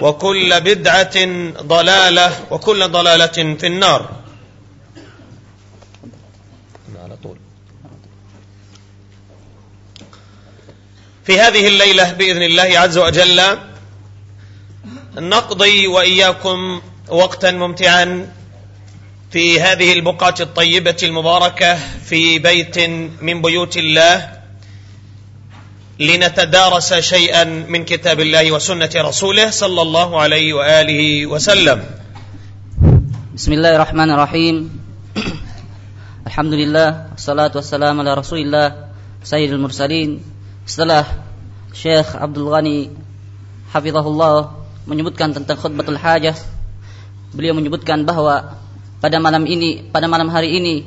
وكل بدعة ضلالة وكل ضلالة في النار. على طول. في هذه الليلة بإذن الله عز وجل نقضي وإياكم وقتا ممتعا في هذه البقعة الطيبة المباركة في بيت من بيوت الله. لنتدارس شيئا من كتاب الله وسنة رسوله صلى الله عليه وآله وسلم بسم الله الرحمن الرحيم الحمد لله والصلاة والسلام على رسول الله سيد المرسلين setelah Syekh Abdul Ghani Hafizahullah menyebutkan tentang khutbatul hajah beliau menyebutkan bahwa pada malam ini pada malam hari ini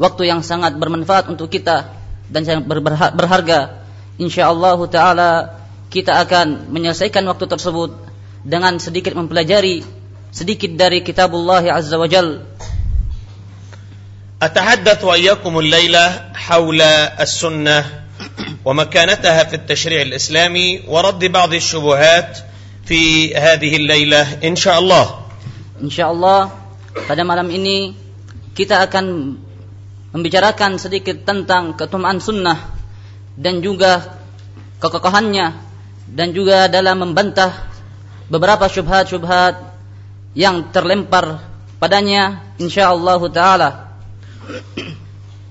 waktu yang sangat bermanfaat untuk kita dan sangat berharga insyaallah taala kita akan menyelesaikan waktu tersebut dengan sedikit mempelajari sedikit dari kitabullah azza wajal أتحدث وإياكم الليلة حول السنة ومكانتها في التشريع الإسلامي ورد بعض الشبهات في هذه الليلة إن شاء الله إن شاء الله pada malam ini kita akan membicarakan sedikit tentang ketumaan sunnah dan juga kekokohannya dan juga dalam membantah beberapa syubhat-syubhat yang terlempar padanya insyaallah taala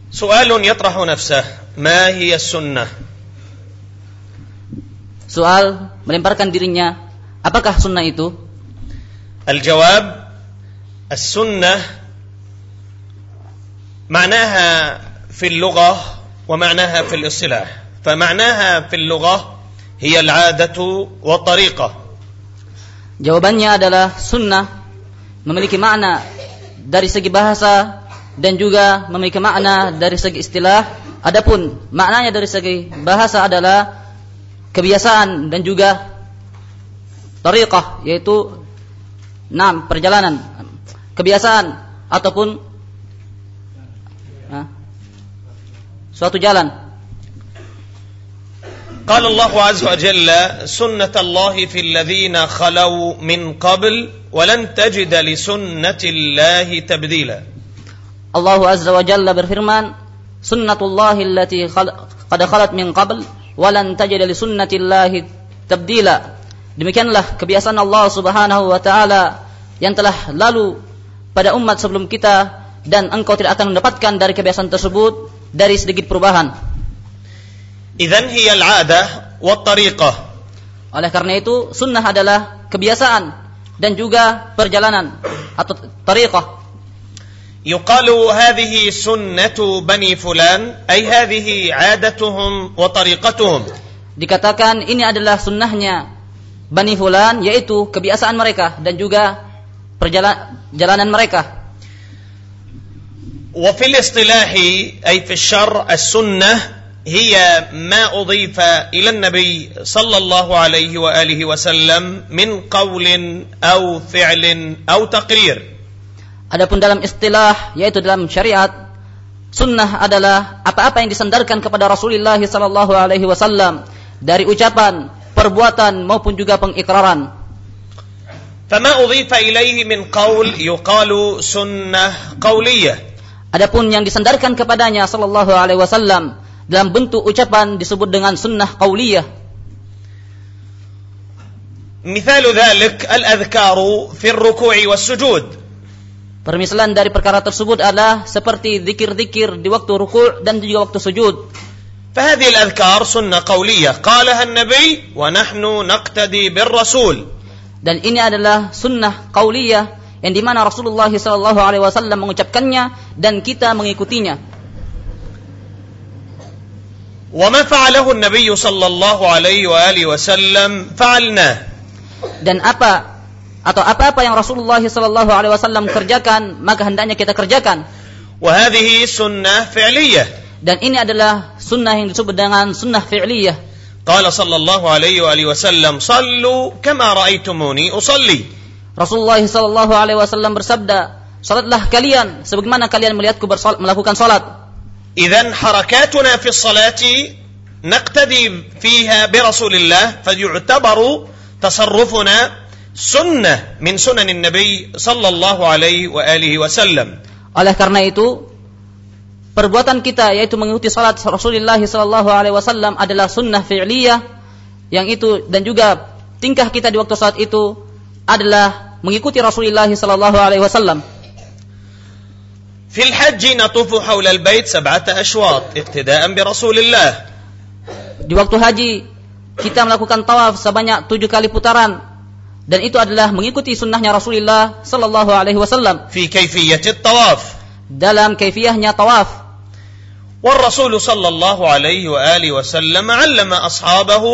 سؤال يطرح نفسه ما هي السنة soal melemparkan dirinya apakah sunnah itu الجواب السنة معناها في اللغة ومعناها في الاصطلاح فمعناها في اللغة هي العادة والطريقة jawabannya adalah sunnah memiliki makna dari segi bahasa dan juga memiliki makna dari segi istilah adapun maknanya dari segi bahasa adalah kebiasaan dan juga tariqah yaitu enam perjalanan kebiasaan ataupun suatu jalan قال الله عز وجل سنة الله في الذين خلوا من قبل ولن تجد لسنة الله تبديلا Azza wa Jalla berfirman sunnatullahi allati qad khalat min qabl walan tajid li sunnatillahi tabdila demikianlah kebiasaan Allah Subhanahu wa taala yang telah lalu pada umat sebelum kita dan engkau tidak akan mendapatkan dari kebiasaan tersebut dari sedikit perubahan إذن هي العادة والطريقة oleh karena itu sunnah adalah kebiasaan dan juga perjalanan atau tariqah يقال هذه سنة بني فلان أي هذه عادتهم وطريقتهم dikatakan ini adalah sunnahnya Bani Fulan yaitu kebiasaan mereka dan juga perjalanan mereka وفي الاصطلاح أي في الشرع السنة هي ما أضيف إلى النبي صلى الله عليه وآله وسلم من قول أو فعل أو تقرير Adapun dalam istilah yaitu dalam syariat sunnah adalah apa-apa yang disandarkan kepada Rasulullah sallallahu alaihi wasallam dari ucapan, perbuatan maupun juga pengikraran. فما أضيف إليه من قول يقال سنة قولية Adapun yang disandarkan kepadanya sallallahu alaihi wasallam dalam bentuk ucapan disebut dengan sunnah qauliyah. مثال ذلك الأذكار في الركوع والسجود Permisalan dari perkara tersebut adalah seperti zikir-zikir di waktu ruku' dan juga waktu sujud. فهذه الأذكار سنة قولية قالها النبي ونحن نقتدي بالرسول Dan ini adalah sunnah qauliyah yang dimana Rasulullah Sallallahu Alaihi Wasallam mengucapkannya dan kita mengikutinya. وما فعله النبي صلى الله عليه وآله وسلم فعلناه Dan apa atau apa-apa yang Rasulullah Sallallahu Alaihi Wasallam kerjakan maka hendaknya kita kerjakan. وهذه سنة فعلية Dan ini adalah sunnah yang disebut dengan sunnah fi'liyah. قال صلى الله عليه وآله وسلم صلوا كما رأيتموني أصلي Rasulullah sallallahu alaihi wasallam bersabda, "Salatlah kalian sebagaimana kalian melihatku bersolat, melakukan salat." Idzan harakatuna fi salati naqtadi fiha bi Rasulillah fayu'tabaru tasarrufuna sunnah min sunanin Nabi sallallahu alaihi wa alihi wasallam. Oleh karena itu, perbuatan kita yaitu mengikuti salat Rasulullah sallallahu alaihi wasallam adalah sunnah fi'liyah yang itu dan juga tingkah kita di waktu salat itu adalah mengikuti Rasulullah sallallahu alaihi wasallam. في الحج نطوف حول البيت سبعة أشواط اقتداء برسول الله Di waktu haji kita melakukan tawaf sebanyak tujuh kali putaran dan itu adalah mengikuti sunnahnya Rasulullah sallallahu alaihi wasallam في كيفية الطواف dalam kaifiyahnya tawaf والرسول صلى الله عليه وآله وسلم علم أصحابه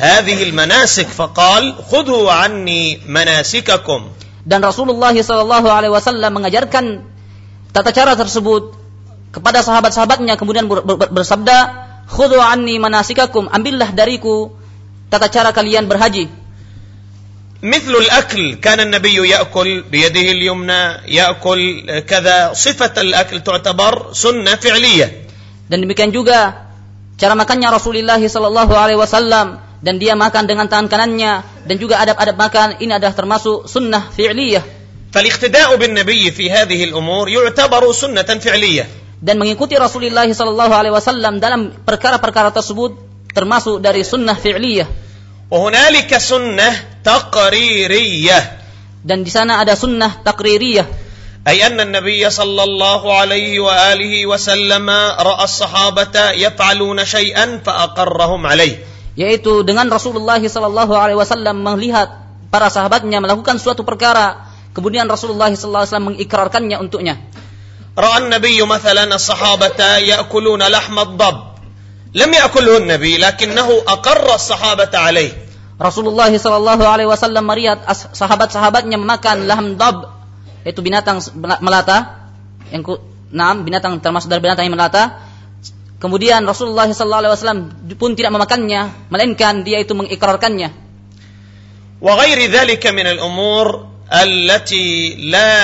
هذه المناسك فقال خذوا عني مناسككم dan Rasulullah sallallahu alaihi wasallam mengajarkan tata cara tersebut kepada sahabat-sahabatnya kemudian ber- ber- bersabda khudhu anni manasikakum ambillah dariku tata cara kalian berhaji مثل الأكل كان النبي يأكل بيده اليمنى يأكل كذا صفة الأكل تعتبر سنة فعلية dan demikian juga cara makannya Rasulullah sallallahu alaihi wasallam dan dia makan dengan tangan kanannya dan juga adab-adab makan ini adalah termasuk sunnah fi'liyah فالاقتداء بالنبي في هذه الأمور يعتبر سنة فعلية dan mengikuti Rasulullah sallallahu alaihi wasallam dalam perkara-perkara tersebut termasuk dari sunnah fi'liyah وهنالك سنة تقريرية dan di sana ada sunnah takririyah أي أن النبي صلى الله عليه وآله وسلم رأى الصحابة يفعلون شيئا فأقرهم عليه yaitu dengan Rasulullah sallallahu alaihi wasallam melihat para sahabatnya melakukan suatu perkara kemudian Rasulullah sallallahu alaihi wasallam mengikrarkannya untuknya. Ra'a an-nabiy mathalan as-sahabata ya'kuluna lahm ad-dab. Lam ya'kulhu an-nabi lakinnahu aqarra as-sahabata alaihi Rasulullah sallallahu alaihi wasallam melihat sahabat-sahabatnya memakan lahm dab yaitu binatang melata yang ku, binatang termasuk dari binatang yang melata kemudian Rasulullah sallallahu alaihi wasallam pun tidak memakannya melainkan dia itu mengikrarkannya وغير ذلك من الأمور التي لا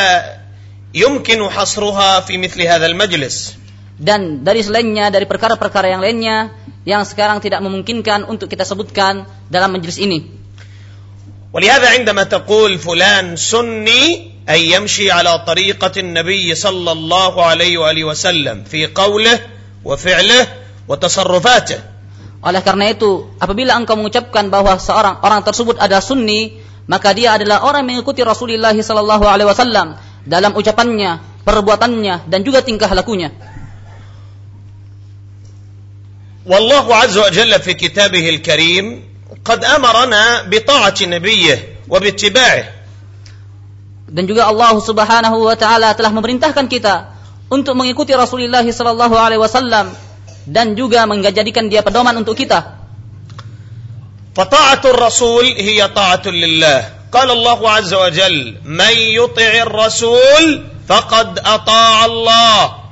يمكن حصرها في مثل هذا المجلس dan dari selainnya dari perkara-perkara yang lainnya yang sekarang tidak memungkinkan untuk kita sebutkan dalam majelis ini ولهذا عندما تقول فلان سني أي يمشي على طريقة النبي صلى الله عليه وآله وسلم في قوله وفعله وتصرفاته Oleh karena itu, apabila engkau mengucapkan bahwa seorang orang tersebut adalah sunni, maka dia adalah orang yang mengikuti Rasulullah sallallahu alaihi wasallam dalam ucapannya, perbuatannya dan juga tingkah lakunya. والله عز وجل في كتابه الكريم قد أمرنا بطاعة نبيه وباتباعه Dan juga Allah Subhanahu wa taala telah memerintahkan kita untuk mengikuti Rasulullah sallallahu alaihi wasallam dan juga menjadikan dia pedoman untuk kita. Fata'atul Rasul hiya ta'atul lillah. Qala Allah azza wa jal, "Man yuti'ir Rasul faqad ata'a Allah."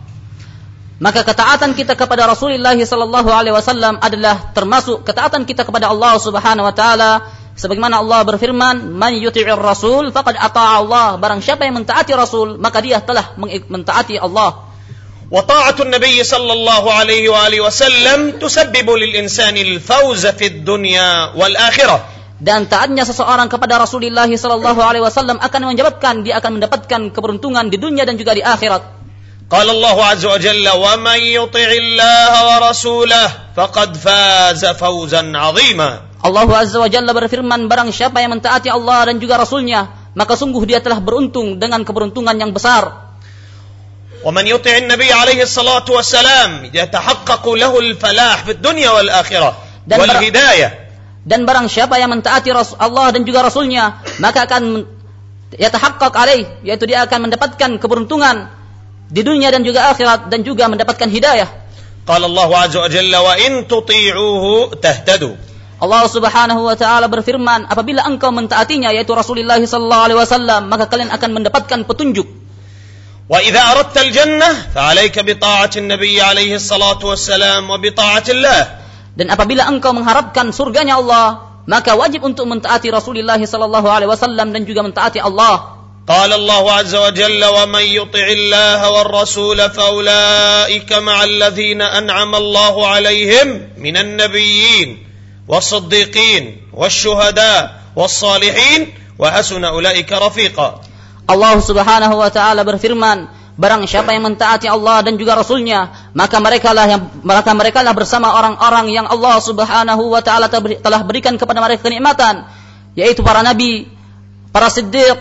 Maka ketaatan kita kepada Rasulullah sallallahu alaihi wasallam adalah termasuk ketaatan kita kepada Allah Subhanahu wa taala Sebagaimana Allah berfirman, "Man yuti'ir rasul faqad ata'a Allah." Barang siapa yang mentaati Rasul, maka dia telah mentaati Allah. Wa ta'atun Nabi sallallahu alaihi wa alihi wasallam tusabbibu lil insani al fawz fi dunya wal akhirah. Dan taatnya seseorang kepada Rasulullah sallallahu alaihi wasallam akan menyebabkan dia akan mendapatkan keberuntungan di dunia dan juga di akhirat. قال الله عز وجل ومن يطع الله ورسوله فقد فاز فوزا عظيما Allah Azza wa Jalla berfirman barang siapa yang mentaati Allah dan juga Rasulnya maka sungguh dia telah beruntung dengan keberuntungan yang besar ومن يطع النبي عليه الصلاة والسلام يتحقق له الفلاح في الدنيا والآخرة Dan bar- والهداية dan barang siapa yang mentaati Ras- Allah dan juga Rasulnya maka akan men- yatahaqqaq alaih yaitu dia akan mendapatkan keberuntungan di dunia dan juga akhirat dan juga mendapatkan hidayah. Qala Allah azza wa jalla wa in tuti'uhu tahtadu. Allah Subhanahu wa taala berfirman, apabila engkau mentaatinya yaitu Rasulullah sallallahu alaihi wasallam, maka kalian akan mendapatkan petunjuk. Wa idza aradta al-jannah fa fa'alaika bi ta'ati an-nabiy alaihi salatu wassalam wa bi ta'ati Allah. Dan apabila engkau mengharapkan surganya Allah, maka wajib untuk mentaati Rasulullah sallallahu alaihi wasallam dan juga mentaati Allah. قال الله عز وجل ومن يطع الله والرسول فأولئك مع الذين أنعم الله عليهم من النبيين والصديقين والشهداء والصالحين وحسن أولئك رفيقا Allah Subhanahu wa taala berfirman, barang siapa yang mentaati Allah dan juga Rasulnya, maka mereka lah yang maka mereka lah bersama orang-orang yang Allah Subhanahu wa taala telah berikan kepada mereka kenikmatan, yaitu para nabi, para siddiq,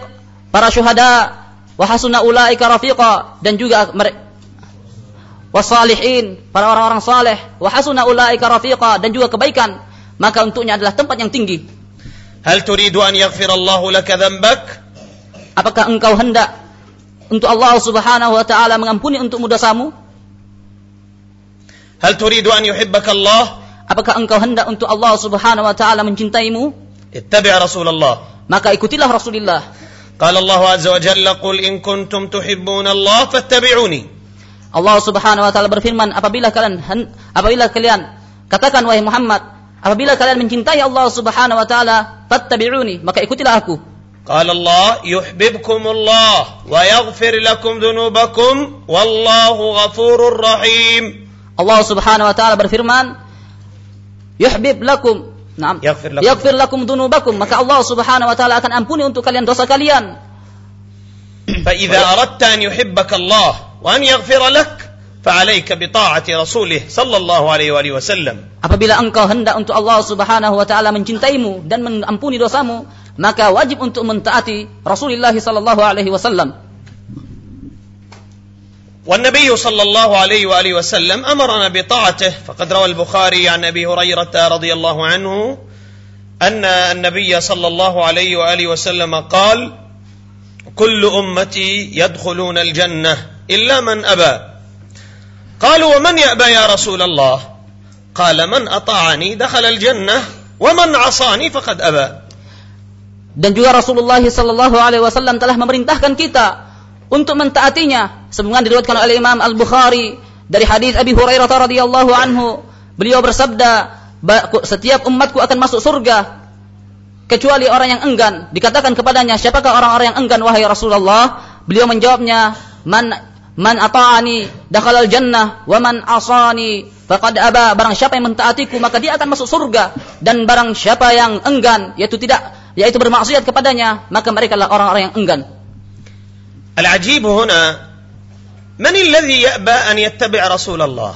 para syuhada wa hasuna ulaika rafiqa dan juga wasalihin para orang-orang saleh wa hasuna ulaika rafiqa dan juga kebaikan maka untuknya adalah tempat yang tinggi. Hal turidu an yaghfirallahu laka dhanbak? Apakah engkau hendak untuk Allah Subhanahu wa taala mengampuni untukmu dosamu? Hal turidu an yuhibbaka Allah apakah engkau hendak untuk Allah Subhanahu wa taala mencintaimu? Ittabi' rasulullah. Maka ikutilah Rasulullah. قال الله عز وجل قل إن كنتم تحبون الله فاتبعوني Allah Subhanahu wa taala berfirman, apabila kalian hen- apabila kalian katakan wahai Muhammad, apabila kalian mencintai Allah Subhanahu wa taala, fattabi'uni, maka ikutilah aku. قال الله يحببكم الله ويغفر لكم ذنوبكم والله غفور رحيم Allah Subhanahu wa taala berfirman, yuhbib lakum Naam. Yaghfir lakum. Yaghfir lakum dunubakum. Maka Allah Subhanahu wa taala akan ampuni untuk kalian dosa kalian. فإذا أردت أن يحبك الله وأن يغفر لك فعليك بطاعة رسوله صلى الله عليه وآله وسلم Apabila engkau hendak untuk Allah Subhanahu wa taala mencintaimu dan mengampuni dosamu, maka wajib untuk mentaati Rasulullah sallallahu alaihi wasallam. والنبي صلى الله عليه وآله وسلم أمرنا بطاعته. فقد روى البخاري عن أبي هريرة رضي الله عنه أن النبي صلى الله عليه وآله وسلم قال كل أمتي يدخلون الجنة إلا من أبى. قالوا ومن يأبى يا رسول الله؟ قال من أطاعني دخل الجنة ومن عصاني فقد أبى. Dan juga Rasulullah sallallahu alaihi wasallam telah memerintahkan kita untuk mentaatinya. sebagaimana diriwayatkan oleh Imam Al-Bukhari dari hadis Abi Hurairah radhiyallahu anhu beliau bersabda setiap umatku akan masuk surga kecuali orang yang enggan. Dikatakan kepadanya siapakah orang-orang yang enggan wahai Rasulullah? Beliau menjawabnya man man ata'ani dakhala jannah wa man asani faqad aba. Barang siapa yang mentaatiku maka dia akan masuk surga. Dan barang siapa yang enggan yaitu tidak yaitu bermaksiat kepadanya maka mereka adalah orang-orang yang enggan. Al-ajibu huna من الذي يأبى أن يتبع رسول الله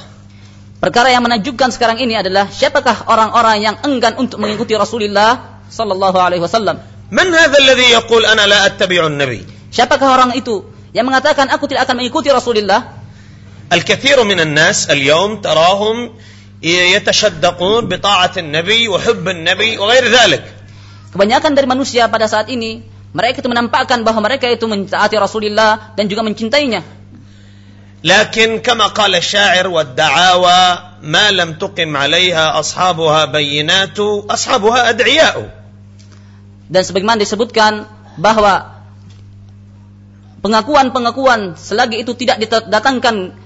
perkara yang menakjubkan sekarang ini adalah siapakah orang-orang yang enggan untuk mengikuti Rasulullah sallallahu alaihi wasallam من هذا الذي يقول أنا لا أتبع النبي siapakah orang itu yang mengatakan aku tidak akan mengikuti Rasulullah الكثير من الناس اليوم تراهم يتشدقون بطاعة النبي وحب النبي وغير ذلك Kebanyakan dari manusia pada saat ini mereka itu menampakkan bahwa mereka itu mentaati Rasulullah dan juga mencintainya. لكن كما قال الشاعر والدعاوى ما لم تقم عليها أصحابها بينات أصحابها أدعياء Dan sebagaimana disebutkan bahwa pengakuan-pengakuan selagi itu tidak didatangkan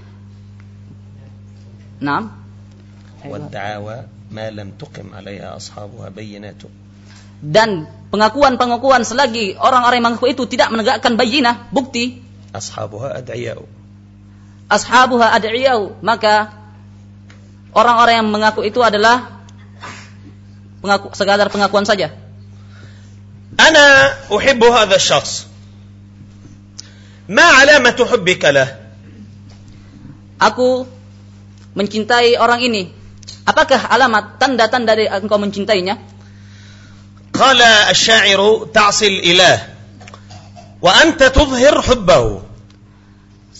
Nah, والدعاوى ما لم تقم عليها أصحابها بينات dan pengakuan-pengakuan selagi orang-orang yang mengaku itu tidak menegakkan bayinah, bukti, أصحابها أدعياء ashabuha ad'iyau. Maka orang-orang yang mengaku itu adalah pengaku, sekadar pengakuan saja. Ana uhibbu hadha syakhs. Ma alamatu hubbika lah? Aku mencintai orang ini. Apakah alamat tanda-tanda dari engkau mencintainya? Qala asy-sya'iru ta'sil ilah. Wa anta tuzhir hubbahu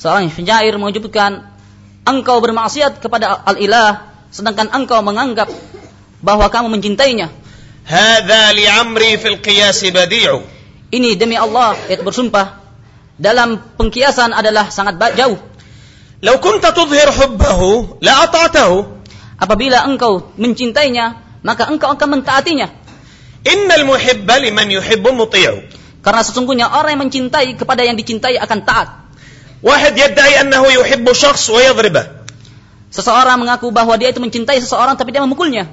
seorang penyair menyebutkan engkau bermaksiat kepada al-ilah sedangkan engkau menganggap bahwa kamu mencintainya. Hadza li amri fil qiyas badi'u. Ini demi Allah itu bersumpah dalam pengkiasan adalah sangat jauh. Lau kunta tudhir hubbahu la ata'tahu. Apabila engkau mencintainya, maka engkau akan mentaatinya. Innal muhibba liman yuhibbu muti'u. Karena sesungguhnya orang yang mencintai kepada yang dicintai akan taat. واحد يدعي أنه يحب شخص ويضربه Seseorang mengaku bahwa dia itu mencintai seseorang tapi dia memukulnya.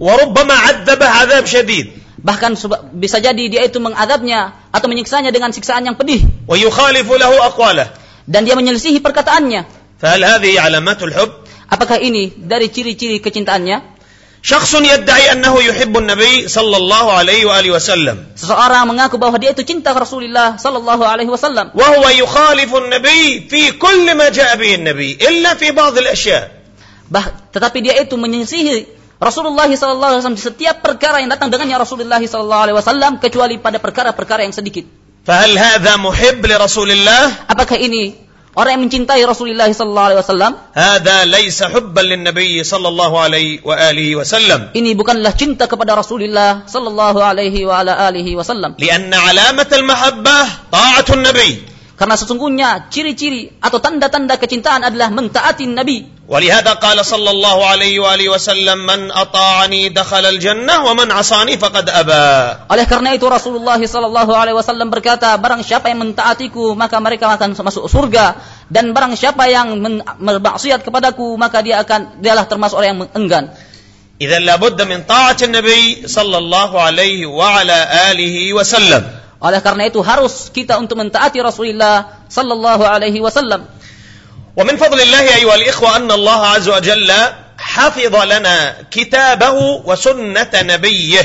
وربما عذبه عذاب شديد Bahkan suba- bisa jadi dia itu mengadabnya atau menyiksanya dengan siksaan yang pedih ويخالف له أقواله dan dia menyelisihi perkataannya. فهل هذه علامات الحب Apakah ini dari ciri-ciri kecintaannya? Syakhsun yadda'i annahu yuhibbun Nabi sallallahu alaihi wa alihi wasallam. Seseorang mengaku bahwa dia itu cinta Rasulullah sallallahu alaihi wasallam. Wa huwa yukhalifu Nabi fi kulli ma ja'a bihi Nabi illa fi ba'd. Bah, tetapi dia itu menyisihi Rasulullah sallallahu alaihi wasallam setiap perkara yang datang dengannya Rasulullah sallallahu alaihi wasallam kecuali pada perkara-perkara yang sedikit. Fahal hadha muhib li Rasulillah? Apakah ini orang yang mencintai Rasulullah sallallahu alaihi wasallam? هذا ليس حبا للنبي صلى الله عليه وآله وسلم Ini bukanlah cinta kepada Rasulullah sallallahu alaihi wa ala alihi wasallam. لأن علامة المحبة طاعة النبي Karena sesungguhnya ciri-ciri atau tanda-tanda kecintaan adalah mentaati Nabi. Walihada qala sallallahu alaihi wa alihi wasallam man ata'ani dakhala al-jannah wa man 'asani faqad aba. Oleh karena itu Rasulullah sallallahu alaihi wasallam berkata, barang siapa yang mentaatiku maka mereka akan masuk surga dan barang siapa yang bermaksiat kepadaku maka dia akan dialah termasuk orang yang enggan. Idza labudda min ta'ati an-nabi sallallahu alaihi wa ala alihi wasallam. Oleh karena itu harus kita untuk mentaati Rasulullah sallallahu alaihi wasallam. ومن فضل الله أيها الإخوة أن الله عز وجل حفظ لنا كتابه وسنة نبيه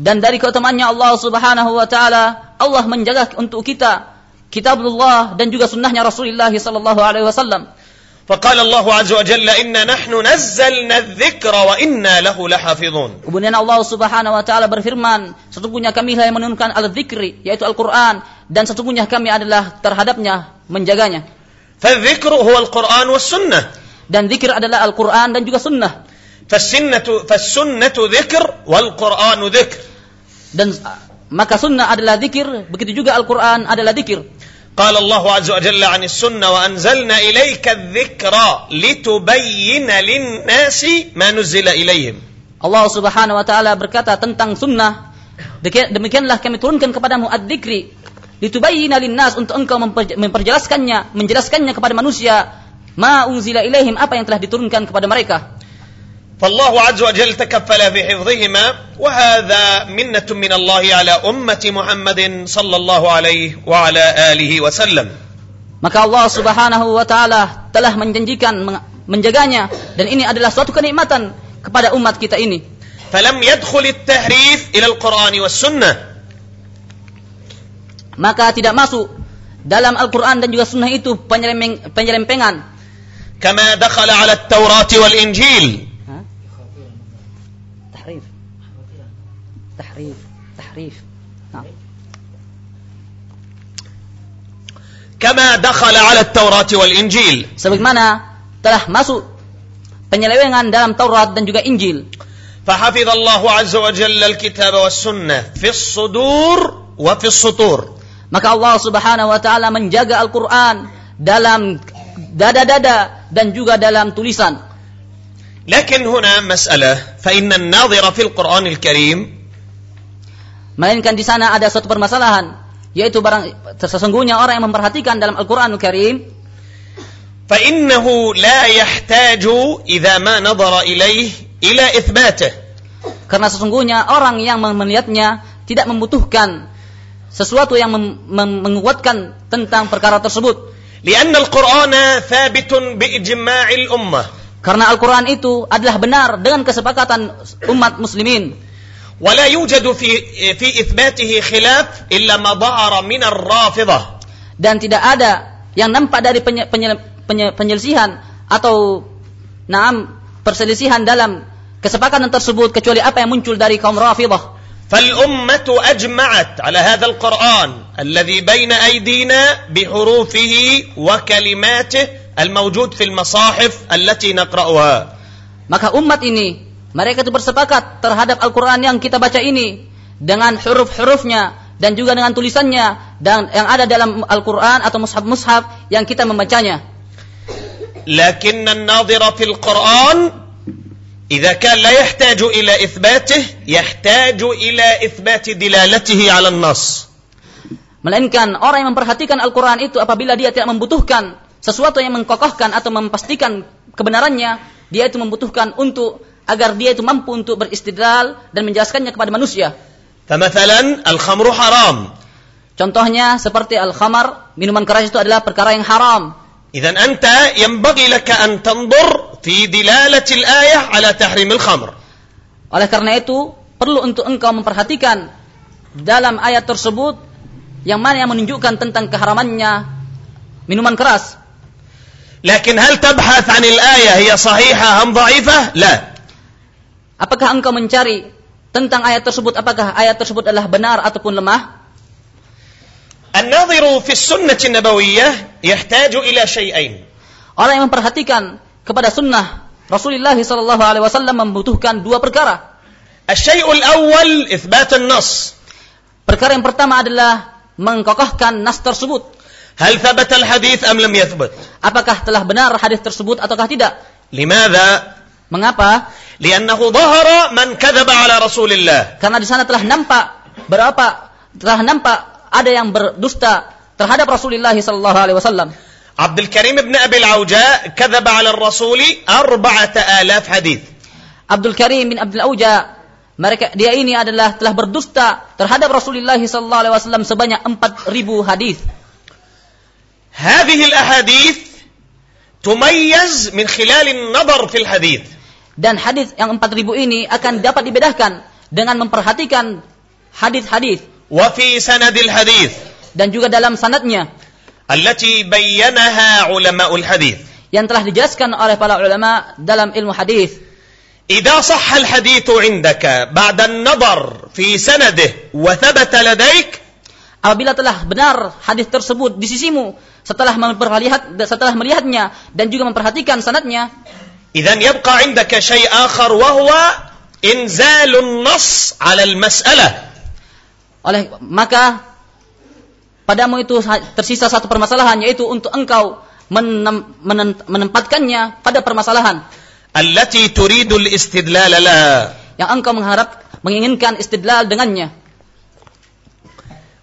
Dan dari keutamaannya Allah Subhanahu wa taala, Allah menjaga untuk kita kitabullah dan juga sunnahnya Rasulullah sallallahu alaihi wasallam. فقال الله عز وجل إنا نحن نزلنا الذكر وإنا له لحافظون Kemudian Allah Subhanahu wa taala berfirman, sesungguhnya kami yang menurunkan al-dzikri yaitu Al-Qur'an dan sesungguhnya kami adalah terhadapnya menjaganya. فالذكر هو القرآن والسنة Dan zikir adalah Al-Qur'an dan juga sunnah. فالسنة, فالسنة ذكر والقرآن ذكر Dan uh, maka sunnah adalah zikir, begitu juga Al-Qur'an adalah zikir. قال الله عز وجل عن السنة وأنزلنا إليك الذكر لتبين للناس ما نزل إليهم Allah Subhanahu wa taala berkata tentang sunnah, "Demikian- demikianlah kami turunkan kepadamu ad-dzikri litubayyina linnas untuk engkau memper- memperjelaskannya, menjelaskannya kepada manusia ma unzila ilaihim apa yang telah diturunkan kepada mereka. فالله عز وجل تكفل بحفظهما وهذا منة من الله على أمة محمد صلى الله عليه وعلى آله وسلم Maka Allah Subhanahu wa taala telah menjanjikan menjaganya dan ini adalah suatu kenikmatan kepada umat kita ini. فلم يدخل التحريف إلى القرآن والسنة Maka tidak masuk dalam Al-Qur'an dan juga sunnah itu penyelempeng- penyelempengan كما دخل على التوراة والإنجيل تحريف تحريف نعم كما دخل على التوراة والإنجيل sebagaimana telah masuk penyelewengan dalam Taurat dan juga Injil فحفظ الله عز وجل الكتاب والسنة في الصدور وفي السطور maka Allah Subhanahu wa taala menjaga Al-Qur'an dalam dada-dada dan juga dalam tulisan لكن هنا مسألة فإن الناظر في القرآن الكريم melainkan di sana ada suatu permasalahan yaitu barang sesungguhnya orang yang memperhatikan dalam Al-Qur'anul Karim فإنه لا يحتاج إذا ما نظر إليه إلى إثباته Karena sesungguhnya orang yang melihatnya tidak membutuhkan sesuatu yang mem- mem- menguatkan tentang perkara tersebut. لأن القرآن ثابت بإجماع الأمة Karena Al-Quran itu adalah benar dengan kesepakatan umat muslimin. ولا يوجد في في إثباته خلاف إلا ما ظهر من الرافضة Dan tidak ada yang nampak dari penye- penye- penye- penyelisihan atau naam perselisihan dalam kesepakatan tersebut kecuali apa yang muncul dari kaum Rafidah. فالأمة أجمعت على هذا القرآن الذي بين أيدينا بحروفه وكلماته الموجود في المصاحف التي نقرأها Maka umat ini mereka itu bersepakat terhadap Al-Quran yang kita baca ini dengan huruf-hurufnya dan juga dengan tulisannya dan yang ada dalam Al-Quran atau mushaf-mushaf yang kita membacanya. لكن الناظر في القرآن إذا كان لا يحتاج إلى إثباته يحتاج إلى إثبات دلالته على النص Melainkan orang yang memperhatikan Al-Quran itu apabila dia tidak membutuhkan sesuatu yang mengkokohkan atau memastikan kebenarannya, dia itu membutuhkan untuk agar dia itu mampu untuk beristidlal dan menjelaskannya kepada manusia. Famathalan al-khamru haram. Contohnya seperti al-khamar, minuman keras itu adalah perkara yang haram. Idan anta yanbaghi laka an tanzur fi dilalati al-ayah ala tahrim al-khamr. Oleh karena itu, perlu untuk engkau memperhatikan dalam ayat tersebut yang mana yang menunjukkan tentang keharamannya minuman keras. Lakin hal tabhath 'an al-ayah hiya sahihah am dha'ifah? La. Apakah engkau mencari tentang ayat tersebut apakah ayat tersebut adalah benar ataupun lemah? الناظر في السنة النبوية يحتاج إلى شيئين Orang yang memperhatikan kepada sunnah Rasulullah sallallahu alaihi wasallam membutuhkan dua perkara. الشيء الأول إثبات النص Perkara yang pertama adalah mengkokohkan nas tersebut. هل ثبت الحديث أم لم يثبت؟ Apakah telah benar hadis tersebut ataukah tidak? لماذا؟ Mengapa? لأنه ظهر من كذب على رسول الله Karena di sana telah nampak berapa telah nampak ada yang berdusta terhadap Rasulullah sallallahu alaihi wasallam. عبد الكريم بن أبي العوجاء كذب على الرسول أربعة آلاف حديث Abdul Karim bin Abdul Auja mereka dia ini adalah telah berdusta terhadap Rasulullah sallallahu alaihi wasallam sebanyak 4000 hadis. هذه الأحاديث تميز من خلال النظر في الحديث Dan hadis yang 4000 ini akan dapat dibedakan dengan memperhatikan hadis-hadis وفي سند الحديث dan juga dalam sanadnya التي بينها علماء الحديث yang telah dijelaskan oleh para ulama dalam ilmu hadis. إذا صح الحديث عندك بعد النظر في سنده وثبت لديك Apabila telah benar hadis tersebut di sisimu setelah memperlihat setelah melihatnya dan juga memperhatikan sanadnya, إذا يبقى عندك شيء آخر وهو إنزال النص على المسألة oleh maka padamu itu tersisa satu permasalahan yaitu untuk engkau menem- menen- menempatkannya pada permasalahan التي تريد الاستدلال لها yang engkau mengharap menginginkan istidlal dengannya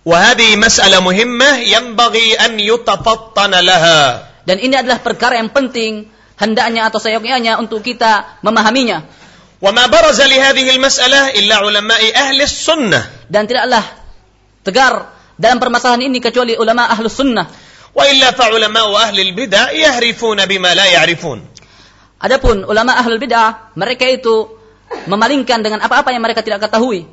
وهذه مسألة مهمة ينبغي أن يتفطن لها dan ini adalah perkara yang penting hendaknya atau seyogyanya untuk kita memahaminya وما برز لهذه المسألة إلا علماء أهل السنة dan tidaklah tegar dalam permasalahan ini kecuali ulama ahlus sunnah وإلا فعلماء أهل البدع يهرفون بما لا يعرفون adapun ulama ahlul bid'ah mereka itu memalingkan dengan apa-apa yang mereka tidak ketahui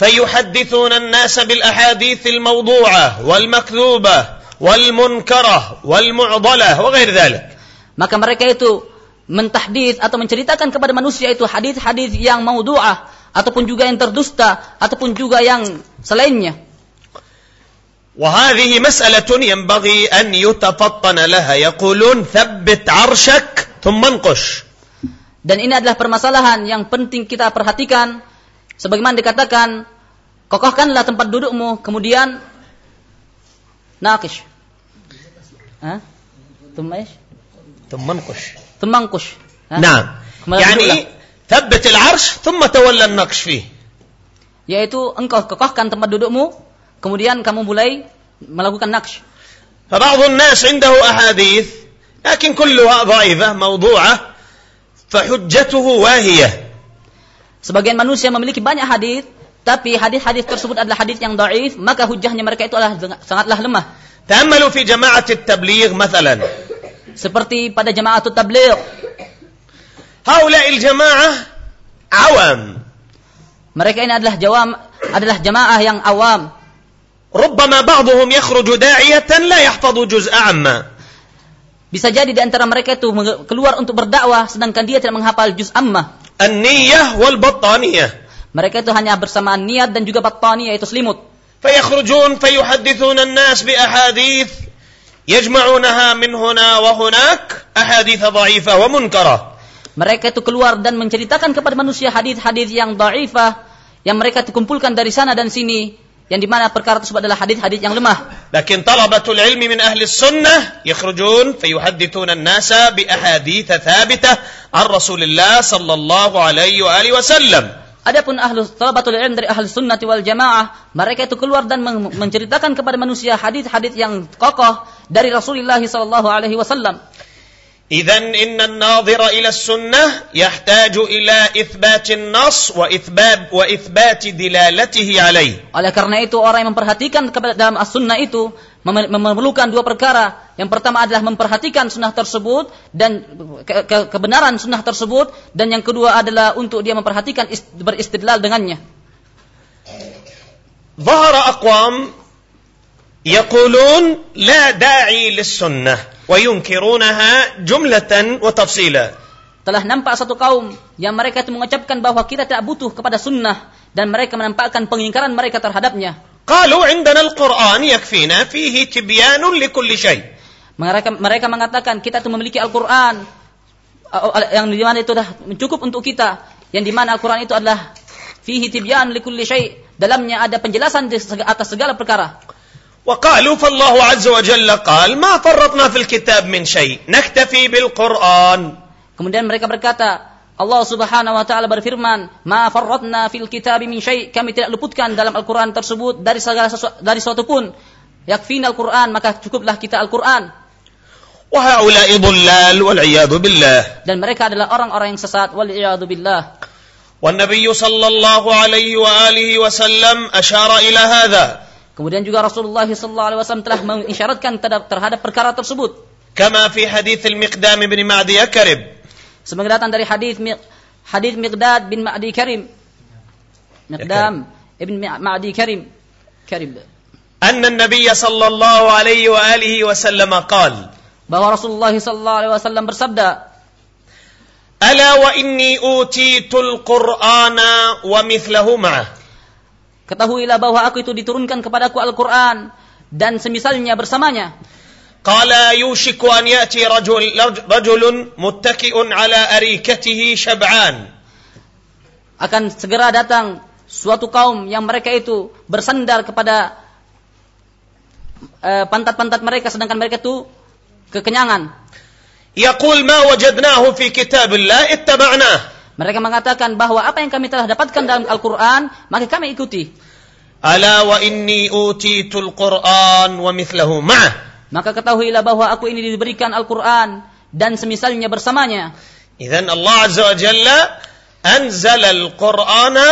فيحدثون الناس بالأحاديث الموضوعة والمكذوبة والمنكرة والمعضلة وغير ذلك maka mereka itu mentahdits atau menceritakan kepada manusia itu hadis-hadis yang maudhu'ah ataupun juga yang terdusta ataupun juga yang selainnya وهذه مسألة ينبغي أن يتفطن لها يقولون ثبت عرشك ثم انقش dan ini adalah permasalahan yang penting kita perhatikan sebagaimana dikatakan kokohkanlah tempat dudukmu kemudian naqish Hah? Thumma ish? ثم انقش Thumma anqush. Hah? نعم Kemudian يعني duduklah. ثبت العرش ثم تولى النقش فيه yaitu engkau kokohkan tempat dudukmu kemudian kamu mulai melakukan naqsh فبعض الناس عنده أحاديث لكن كلها ضعيفة موضوعة فحجته واهية Sebagian manusia memiliki banyak hadis, tapi hadis-hadis tersebut adalah hadis yang dhaif, maka hujahnya mereka itu adalah sangatlah lemah. تأملوا في جماعة التبليغ مثلا seperti pada jamaah tabligh. Haula'il jamaah awam. Mereka ini adalah jawam adalah jamaah yang awam. Rubbama ba'dhum yakhruju da'iyatan la yahfadhu juz'a amma. Bisa jadi di antara mereka itu keluar untuk berdakwah sedangkan dia tidak menghafal juz amma. an-niyyah wal battaniyah. Mereka itu hanya bersamaan niat dan juga battaniyah itu selimut. Fayakhrujun fayuhaddithuna an-nas bi ahadits يجمعونها من هنا وهناك أحاديث ضعيفة ومنكرة mereka itu keluar dan menceritakan kepada manusia hadis-hadis yang dhaifah yang mereka itu kumpulkan dari sana dan sini yang di mana perkara tersebut adalah hadis-hadis yang lemah. Lakin talabatul ilmi min ahli sunnah yakhrujun fayuhaddithuna an-nasa bi ahadits thabitah an Rasulillah sallallahu alaihi wa alihi wasallam. Adapun ahlu talabatul ilm dari ahli sunnah wal jamaah, mereka itu keluar dan men- menceritakan kepada manusia hadis-hadis yang kokoh dari Rasulullah sallallahu alaihi wasallam. إذا إن الناظر إلى السنة يحتاج إلى إثبات النص وإثبات وإثبات دلالته عليه Oleh karena itu orang yang memperhatikan kepada dalam as-sunnah itu mem- memerlukan dua perkara. Yang pertama adalah memperhatikan sunnah tersebut dan ke- ke- kebenaran sunnah tersebut dan yang kedua adalah untuk dia memperhatikan ist- beristidlal dengannya. ظهر أقوام يقولون لا داعي للسنة وينكرونها جملة وتفصيلا Telah nampak satu kaum yang mereka itu mengucapkan bahwa kita tidak butuh kepada sunnah dan mereka menampakkan pengingkaran mereka terhadapnya. قالوا عندنا القرآن يكفينا فيه تبيان لكل شيء Mereka mereka mengatakan kita itu memiliki Al-Qur'an uh, yang di mana itu dah cukup untuk kita. Yang di mana Al-Qur'an itu adalah fihi tibyan likulli syai. Dalamnya ada penjelasan di seg- atas segala perkara. وقالوا فالله عز وجل قال ما فرطنا في الكتاب من شيء نكتفي بالقرآن Kemudian mereka berkata, Allah Subhanahu wa taala berfirman, "Ma farratna fil kitab min syai." Kami tidak luputkan dalam Al-Qur'an tersebut dari segala sesu- dari suatu pun. Yakfina Al-Qur'an, maka cukuplah kita Al-Qur'an. وهؤلاء ضلال والعياذ بالله Dan mereka adalah orang-orang yang sesat wal billah. والنبي صلى الله عليه وآله وسلم أشار إلى هذا Kemudian juga Rasulullah sallallahu alaihi wasallam telah mengisyaratkan terhadap, terhadap perkara tersebut. كما في حديث المقدام بن معدي يكرب Sebagai datang dari hadis Mi- hadis Miqdad bin Ma'di Karim. Miqdam ibn Ma- Ma'di Karim. Karim. أن النبي صلى الله عليه وآله وسلم قال Bahwa Rasulullah sallallahu alaihi wasallam bersabda, ألا وإني أوتيت القرآن ومثله معه Ketahuilah bahwa aku itu diturunkan kepadaku Al-Quran dan semisalnya bersamanya. قال يوشك أن يأتي رجل, رجل متكئ على أريكته شبعان Akan segera datang suatu kaum yang mereka itu bersandar kepada eh, pantat-pantat mereka sedangkan mereka itu kekenyangan. يقول ما وجدناه في كتاب الله اتبعناه Mereka mengatakan bahwa apa yang kami telah dapatkan dalam Al-Quran, maka kami ikuti. ألا وإني أوتيت القرآن ومثله معه Maka ketahuilah bahwa aku ini diberikan Al-Quran dan semisalnya bersamanya. Izan Allah Azza wa Jalla anzala Al-Qur'ana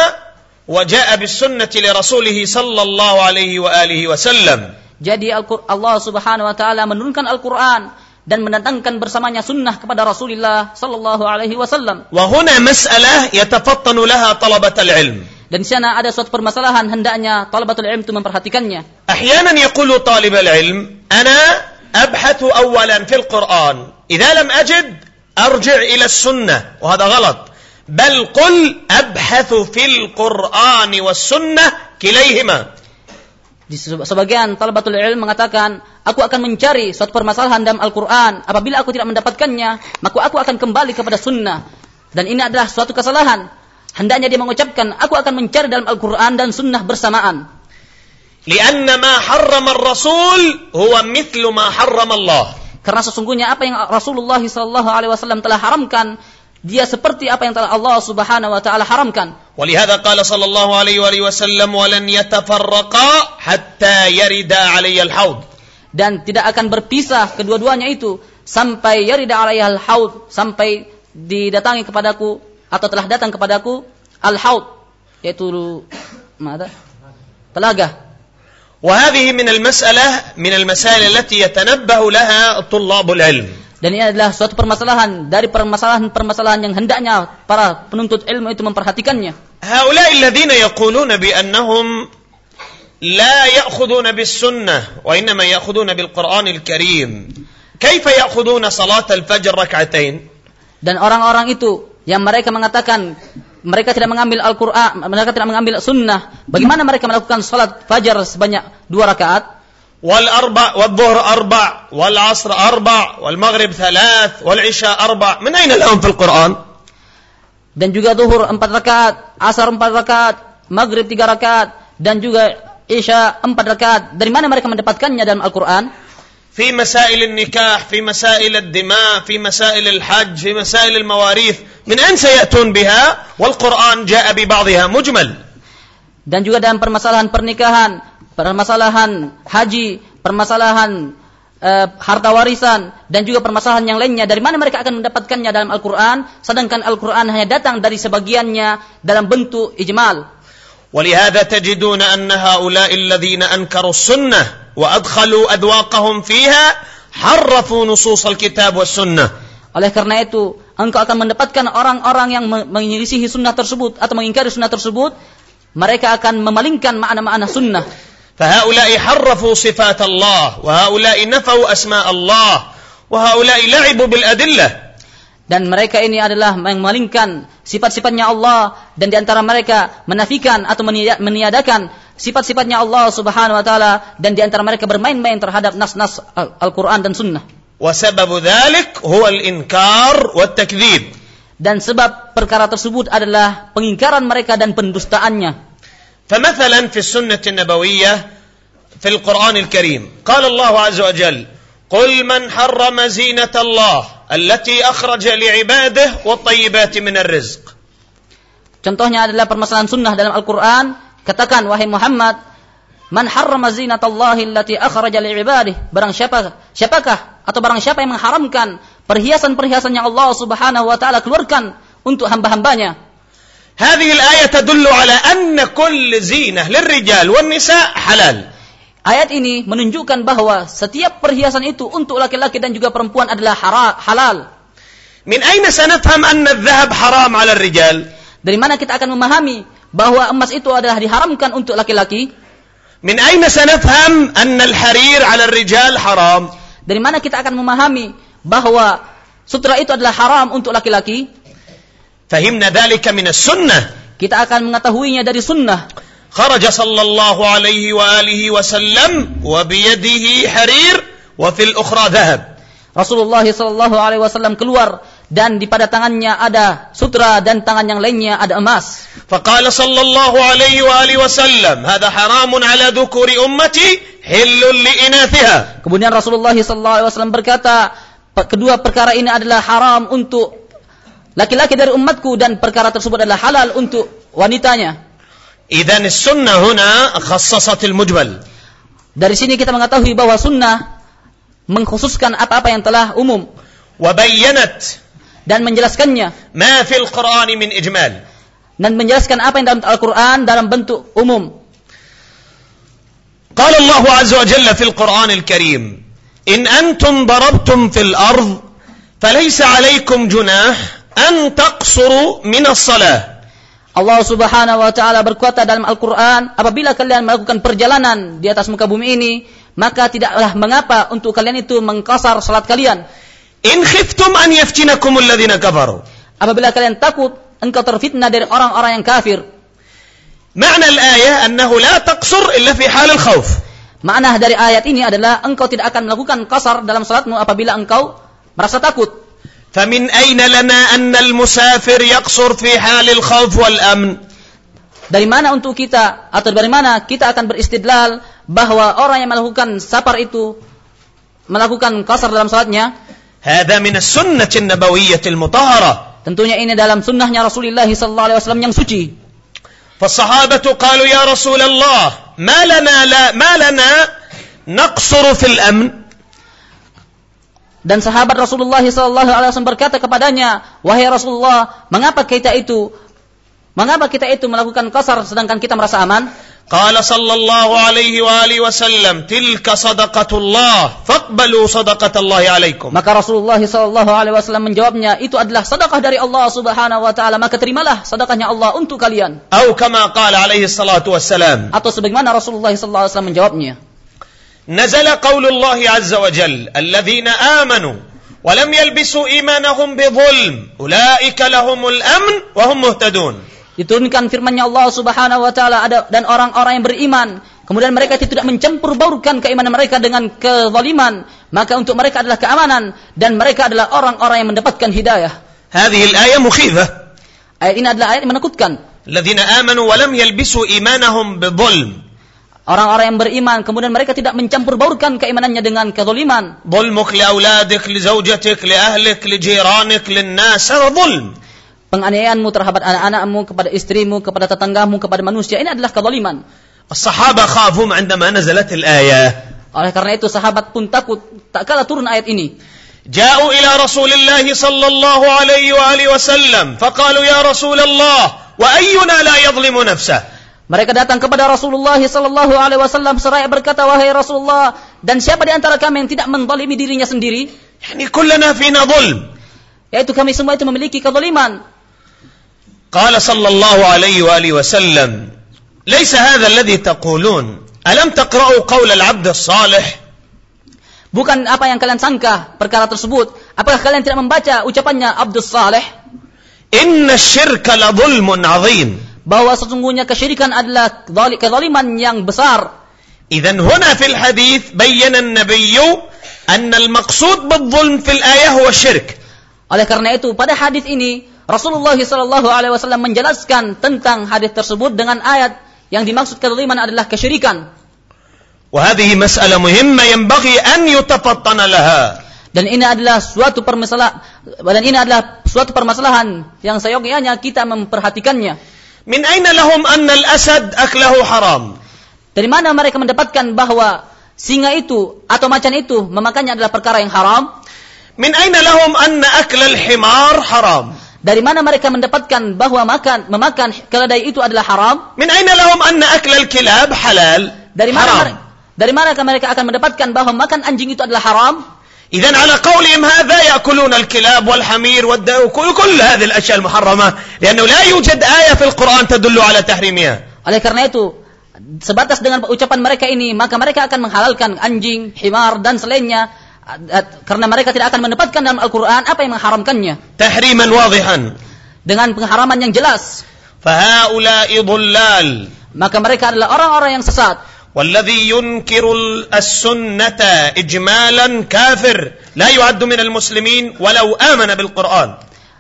wa ja'a bis sunnati li rasulih sallallahu alaihi wa alihi wasallam. Jadi Allah Subhanahu wa taala menurunkan Al-Qur'an dan mendatangkan bersamanya sunnah kepada Rasulullah sallallahu alaihi wasallam. Wa huna mas'alah yatafattanu laha talabatul ilm. Dan di sana ada suatu permasalahan hendaknya talabatul ilm itu memperhatikannya. أحيانا يقول طالب العلم أنا أبحث أولا في القرآن إذا لم أجد أرجع إلى السنة وهذا غلط بل قل أبحث في القرآن والسنة كليهما Di se- sebagian talabatul ilm mengatakan, aku akan mencari suatu permasalahan dalam Al-Qur'an. Apabila aku tidak mendapatkannya, maka aku akan kembali kepada sunnah. Dan ini adalah suatu kesalahan. Hendaknya dia mengucapkan, aku akan mencari dalam Al-Qur'an dan sunnah bersamaan. لأن ما حرم الرسول هو مثل ما حرم الله Karena sesungguhnya apa yang Rasulullah sallallahu alaihi wasallam telah haramkan, dia seperti apa yang telah Allah Subhanahu wa taala haramkan. ولهذا قال صلى الله عليه وآله وسلم ولن يتفرقا حتى يرد علي الحوض Dan tidak akan berpisah kedua-duanya itu sampai yarida alaihal haud sampai didatangi kepadaku atau telah datang kepadaku al-haud yaitu mana? Telaga. وهذه من المسألة من المسائل التي يتنبه لها طلاب العلم Dan ini adalah suatu permasalahan dari permasalahan-permasalahan yang hendaknya para penuntut ilmu itu memperhatikannya. هؤلاء الذين يقولون بأنهم لا يأخذون بالسنة وإنما يأخذون بالقرآن الكريم كيف يأخذون صلاة الفجر ركعتين Dan orang-orang itu yang mereka mengatakan mereka tidak mengambil Al-Quran, mereka tidak mengambil sunnah. Bagaimana mereka melakukan salat fajar sebanyak dua rakaat? Wal arba, wal dhuhr arba, wal asr arba, wal maghrib thalath, wal isya arba. Min aina lahum fil Quran? Dan juga zuhur empat rakaat, asar empat rakaat, maghrib tiga rakaat, dan juga isya empat rakaat. Dari mana mereka mendapatkannya dalam Al-Quran? في مسائل النكاح في مسائل الدماء في مسائل الحج في مسائل المواريث من أين سيأتون بها والقرآن جاء ببعضها مجمل Dan juga dalam permasalahan pernikahan, permasalahan haji, permasalahan eh, harta warisan, dan juga permasalahan yang lainnya. Dari mana mereka akan mendapatkannya dalam Al-Quran? Sedangkan Al-Quran hanya datang dari sebagiannya dalam bentuk ijmal. ولهذا تجدون أن هؤلاء الذين أنكروا السنة وأدخلوا أذواقهم فيها حرفوا نصوص الكتاب والسنة Oleh karena itu, engkau akan mendapatkan orang-orang yang me- menyelisihi sunnah tersebut atau mengingkari sunnah tersebut, mereka akan memalingkan makna-makna sunnah. فهؤلاء حرفوا صفات الله وهؤلاء نفوا أسماء الله وهؤلاء لعبوا بالأدلة Dan mereka ini adalah memalingkan sifat-sifatnya Allah dan di antara mereka menafikan atau menia- meniadakan sifat-sifatnya Allah Subhanahu wa taala dan di antara mereka bermain-main terhadap nas-nas Al- Al-Qur'an dan sunnah. وسبب ذلك هو الإنكار والتكذيب Dan sebab perkara tersebut adalah pengingkaran mereka dan pendustaannya. فمثلا في السنة النبوية في القرآن الكريم قال الله عز وجل قل من حرم زينة الله التي أخرج لعباده والطيبات من الرزق Contohnya adalah permasalahan sunnah dalam Al-Quran. Katakan, wahai Muhammad, Man harrama zinatallahi allati akhraja li'ibadih. Barang siapa, siapakah atau barang siapa yang mengharamkan perhiasan-perhiasan yang Allah Subhanahu wa taala keluarkan untuk hamba-hambanya. هذه الآية تدل على أن كل زينة للرجال والنساء حلال Ayat ini menunjukkan bahwa setiap perhiasan itu untuk laki-laki dan juga perempuan adalah halal. Min aina sanafham anna adh-dhahab haram 'ala rijal. Dari mana kita akan memahami bahwa emas itu adalah diharamkan untuk laki-laki? Min aina sanafham anna al-harir 'ala rijal haram? Dari mana kita akan memahami bahwa sutra itu adalah haram untuk laki-laki? Fahimna dhalika min as-sunnah. Kita akan mengetahuinya dari sunnah. خرج صلى الله عليه وآله وسلم وبيده حرير وفي الأخرى ذهب Rasulullah Shallallahu Alaihi Wasallam keluar dan di pada tangannya ada sutra dan tangan yang lainnya ada emas. فقال صلى الله عليه وآله وسلم هذا حرام على ذكور أمتي حل لإناثها Kemudian Rasulullah Shallallahu Alaihi Wasallam berkata, "Pe- kedua perkara ini adalah haram untuk laki-laki dari umatku dan perkara tersebut adalah halal untuk wanitanya. إذا السنة هنا خصصت المجمل Dari sini kita mengetahui bahwa sunnah mengkhususkan apa-apa yang telah umum وبينت dan menjelaskannya ما في القرآن من إجمال dan menjelaskan apa yang dalam Al-Quran dalam bentuk umum. قال الله عز وجل في القرآن الكريم إن أنتم ضربتم في الأرض فليس عليكم جناح أن تقصروا من الصلاة Allah Subhanahu wa taala berkata dalam Al-Qur'an, apabila kalian melakukan perjalanan di atas muka bumi ini, maka tidaklah mengapa untuk kalian itu mengkasar salat kalian. In khiftum an yaftinakum alladziina kafaru. Apabila kalian takut engkau terfitnah dari orang-orang yang kafir. Makna al-ayah annahu la taqsur illa fi hal al-khawf. Makna dari ayat ini adalah engkau tidak akan melakukan kasar dalam salatmu apabila engkau merasa takut. فمن أين لنا أن المسافر يقصر في حال الخوف والأمن Dari mana untuk kita atau dari mana kita akan beristidlal bahwa orang yang melakukan safar itu melakukan kasar dalam salatnya? هذا من السنة النبوية المطهرة Tentunya ini dalam sunnahnya Rasulullah sallallahu alaihi wasallam yang suci. فالصحابة قالوا يا رسول الله ما لنا لا ما لنا نقصر في الأمن Dan sahabat Rasulullah SAW berkata kepadanya, "Wahai Rasulullah, mengapa kita itu mengapa kita itu melakukan kasar sedangkan kita merasa aman?" Qala sallallahu alaihi wa alihi wasallam, "Tilka sadaqatullah, faqbalu sadaqatallahi alaikum." Maka Rasulullah sallallahu alaihi wasallam menjawabnya, "Itu adalah sedekah dari Allah Subhanahu wa taala, maka terimalah sedekahnya Allah untuk kalian." Atau kama qala alaihi salatu wassalam. Atau sebagaimana Rasulullah sallallahu alaihi wasallam menjawabnya. نزل قول الله عز وجل الذين آمنوا ولم يلبسوا إيمانهم بظلم أولئك لهم الأمن وهم مهتدون Diturunkan firman-Nya Allah Subhanahu wa taala ada dan orang-orang yang beriman kemudian mereka tidak mencampur baurkan keimanan mereka dengan kezaliman maka untuk mereka adalah keamanan dan mereka adalah orang-orang yang mendapatkan hidayah. هذه الآية مخيفة Ayat ini adalah ayat yang menakutkan. الذين آمنوا ولم يلبسوا إيمانهم بظلم Orang-orang yang beriman kemudian mereka tidak mencampur baurkan keimanannya dengan kezaliman. ظلمك لأولادك لزوجتك لأهلك لجيرانك للناس هذا ظلم Penganiayaanmu terhadap anak-anakmu, kepada istrimu, kepada tetanggamu, kepada manusia ini adalah kezaliman. الصحابة خافوا عندما نزلت الآية Oleh karena itu sahabat pun takut tak kala turun ayat ini. جاءوا إلى رسول الله صلى الله عليه وآله وسلم فقالوا يا رسول الله وأينا لا يظلم نفسه mereka datang kepada Rasulullah sallallahu alaihi wasallam seraya berkata wahai Rasulullah dan siapa di antara kami yang tidak mendalimi dirinya sendiri? Yani kullana fina zulm. Yaitu kami semua itu memiliki kezaliman. Qala sallallahu alaihi wa alihi wasallam, "Laisa hadha alladhi taqulun. Alam taqra'u qaul al-'abd as-salih?" Bukan apa yang kalian sangka perkara tersebut. Apakah kalian tidak membaca ucapannya Abdus Saleh? Inna syirka la zulmun 'adzim bahwa sesungguhnya kesyirikan adalah zali- kezaliman yang besar. إذا هنا في الحديث بين النبي أن المقصود بالظلم في الآية هو الشرك Oleh karena itu pada hadis ini Rasulullah sallallahu alaihi wasallam menjelaskan tentang hadis tersebut dengan ayat yang dimaksud kezaliman adalah kesyirikan. وهذه مسألة مهمة ينبغي أن يتفطن لها Dan ini adalah suatu permasalahan dan ini adalah suatu permasalahan yang seyogyanya kita memperhatikannya. Min aina lahum anna al-asad aklahu haram. Dari mana mereka mendapatkan bahwa singa itu atau macan itu memakannya adalah perkara yang haram? Min aina lahum anna akla al-himar haram. Dari mana mereka mendapatkan bahwa makan memakan keledai itu adalah haram? Min aina lahum anna akla kilab halal. Dari mana dari mana mereka akan mendapatkan bahwa makan anjing itu adalah haram? إذا على قولهم هذا يأكلون الكلاب والحمير والد... كل كل هذه الأشياء المحرمة لأنه لا يوجد آية في القرآن تدل على تحريمها Oleh karena itu, sebatas dengan ucapan mereka ini, maka mereka akan menghalalkan anjing, himar, dan selainnya, eh, karena mereka tidak akan mendapatkan dalam Al-Quran apa yang mengharamkannya. تحريما واضحا Dengan pengharaman yang jelas. فهؤلاء ضلال Maka mereka adalah orang-orang yang sesat. والذي ينكر السنة إجمالا كافر لا يعد من المسلمين ولو آمن بالقرآن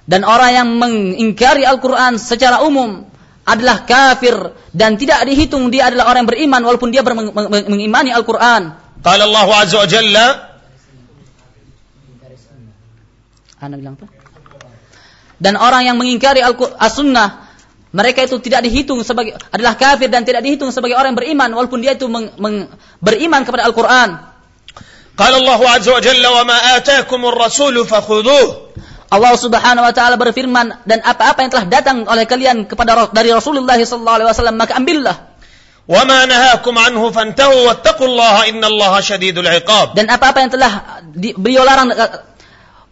Dan orang yang mengingkari Al-Quran secara umum adalah kafir dan tidak dihitung dia adalah orang yang beriman walaupun dia ber- meng- meng- mengimani Al-Quran. قال الله عز وجل Anda bilang apa? Dan orang yang mengingkari Al-Qur- As-Sunnah, mereka itu tidak dihitung sebagai adalah kafir dan tidak dihitung sebagai orang yang beriman walaupun dia itu meng- meng- beriman kepada Al-Qur'an. قال الله عز وجل وما آتاكم الرسول فخذوه Allah Subhanahu wa taala berfirman dan apa-apa yang telah datang oleh kalian kepada Ra- dari Rasulullah sallallahu alaihi wasallam maka ambillah وما نهاكم عنه فانتهوا واتقوا الله إن الله شديد العقاب dan apa-apa yang telah di, beliau larang eh, wa-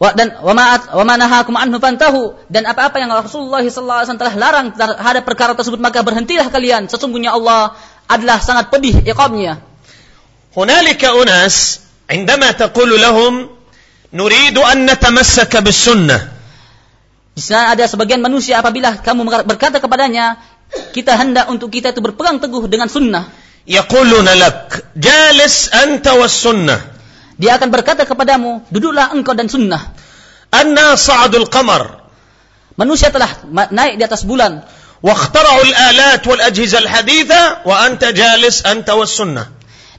dan wama wama nahakum anhu fantahu dan apa-apa yang Rasulullah sallallahu alaihi wasallam telah larang terhadap perkara tersebut maka berhentilah kalian sesungguhnya Allah adalah sangat pedih iqabnya هنالك أناس عندما تقول لهم نريد أن نتمسك بالسنة Di sana ada sebagian manusia apabila kamu berkata kepadanya, kita hendak untuk kita itu berpegang teguh dengan sunnah. يقولون لك جالس أنت والسنة Dia akan berkata kepadamu, duduklah engkau dan sunnah. الناس صعدوا القمر Manusia telah ma- naik di atas bulan. واخترعوا الآلات والأجهزة الحديثة وأنت جالس أنت والسنة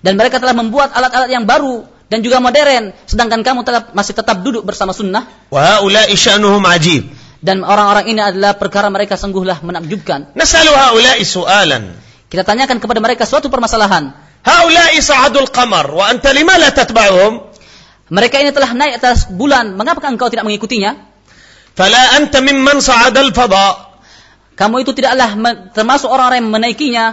Dan mereka telah membuat alat-alat yang baru dan juga modern. Sedangkan kamu tetap, masih tetap duduk bersama sunnah. وهؤلاء شأنهم عجيب Dan orang-orang ini adalah perkara mereka sungguhlah menakjubkan. نسأل هؤلاء سؤالا Kita tanyakan kepada mereka suatu permasalahan. Haula'i sa'adul qamar wa anta lima la tatba'uhum? Mereka ini telah naik atas bulan, mengapa engkau tidak mengikutinya? Fala anta mimman sa'adal fada. Kamu itu tidaklah termasuk orang-orang yang menaikinya.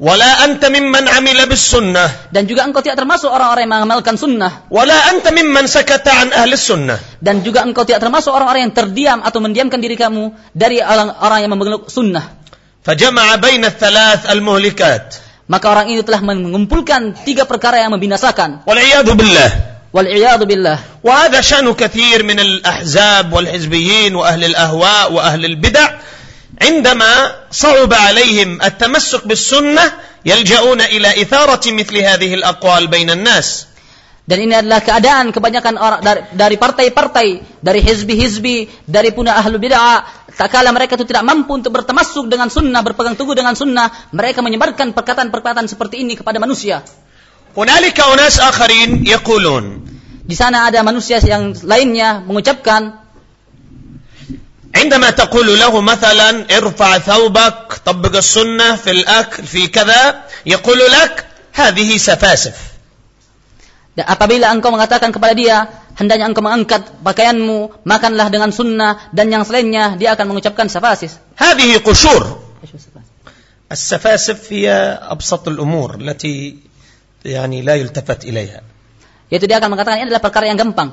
Wala anta mimman amila bis sunnah. Dan juga engkau tidak termasuk orang-orang yang mengamalkan sunnah. Wala anta mimman sakata an ahli sunnah. Dan juga engkau tidak termasuk orang-orang yang terdiam atau mendiamkan diri kamu dari orang-orang yang memeluk sunnah. Fajama'a baina thalath al-muhlikat. Maka orang ini telah mengumpulkan tiga perkara yang membinasakan. والعياذ بالله wal billah. وهذا شأن كثير من الأحزاب والحزبيين وأهل الأهواء وأهل البدع عندما صعب عليهم التمسك بالسنة يلجؤون إلى إثارة مثل هذه الأقوال بين الناس dan ini adalah keadaan kebanyakan orang dari, dari partai-partai, dari hizbi-hizbi, dari puna ahlu bid'ah. Tak kala mereka itu tidak mampu untuk bertemasuk dengan sunnah, berpegang teguh dengan sunnah, mereka menyebarkan perkataan-perkataan seperti ini kepada manusia. هنالك أناس آخرين يقولون Di sana ada manusia yang lainnya mengucapkan, عندما تقول له مثلا ارفع ثوبك طبق السنة في الأكل في كذا يقول لك هذه سفاسف dan apabila engkau mengatakan kepada dia, hendaknya engkau mengangkat pakaianmu, makanlah dengan sunnah, dan yang selainnya, dia akan mengucapkan safasis. هذه قشور السفاسف هي أبسط الأمور التي يعني لا يلتفت إليها Yaitu dia akan mengatakan, ini adalah perkara yang gampang.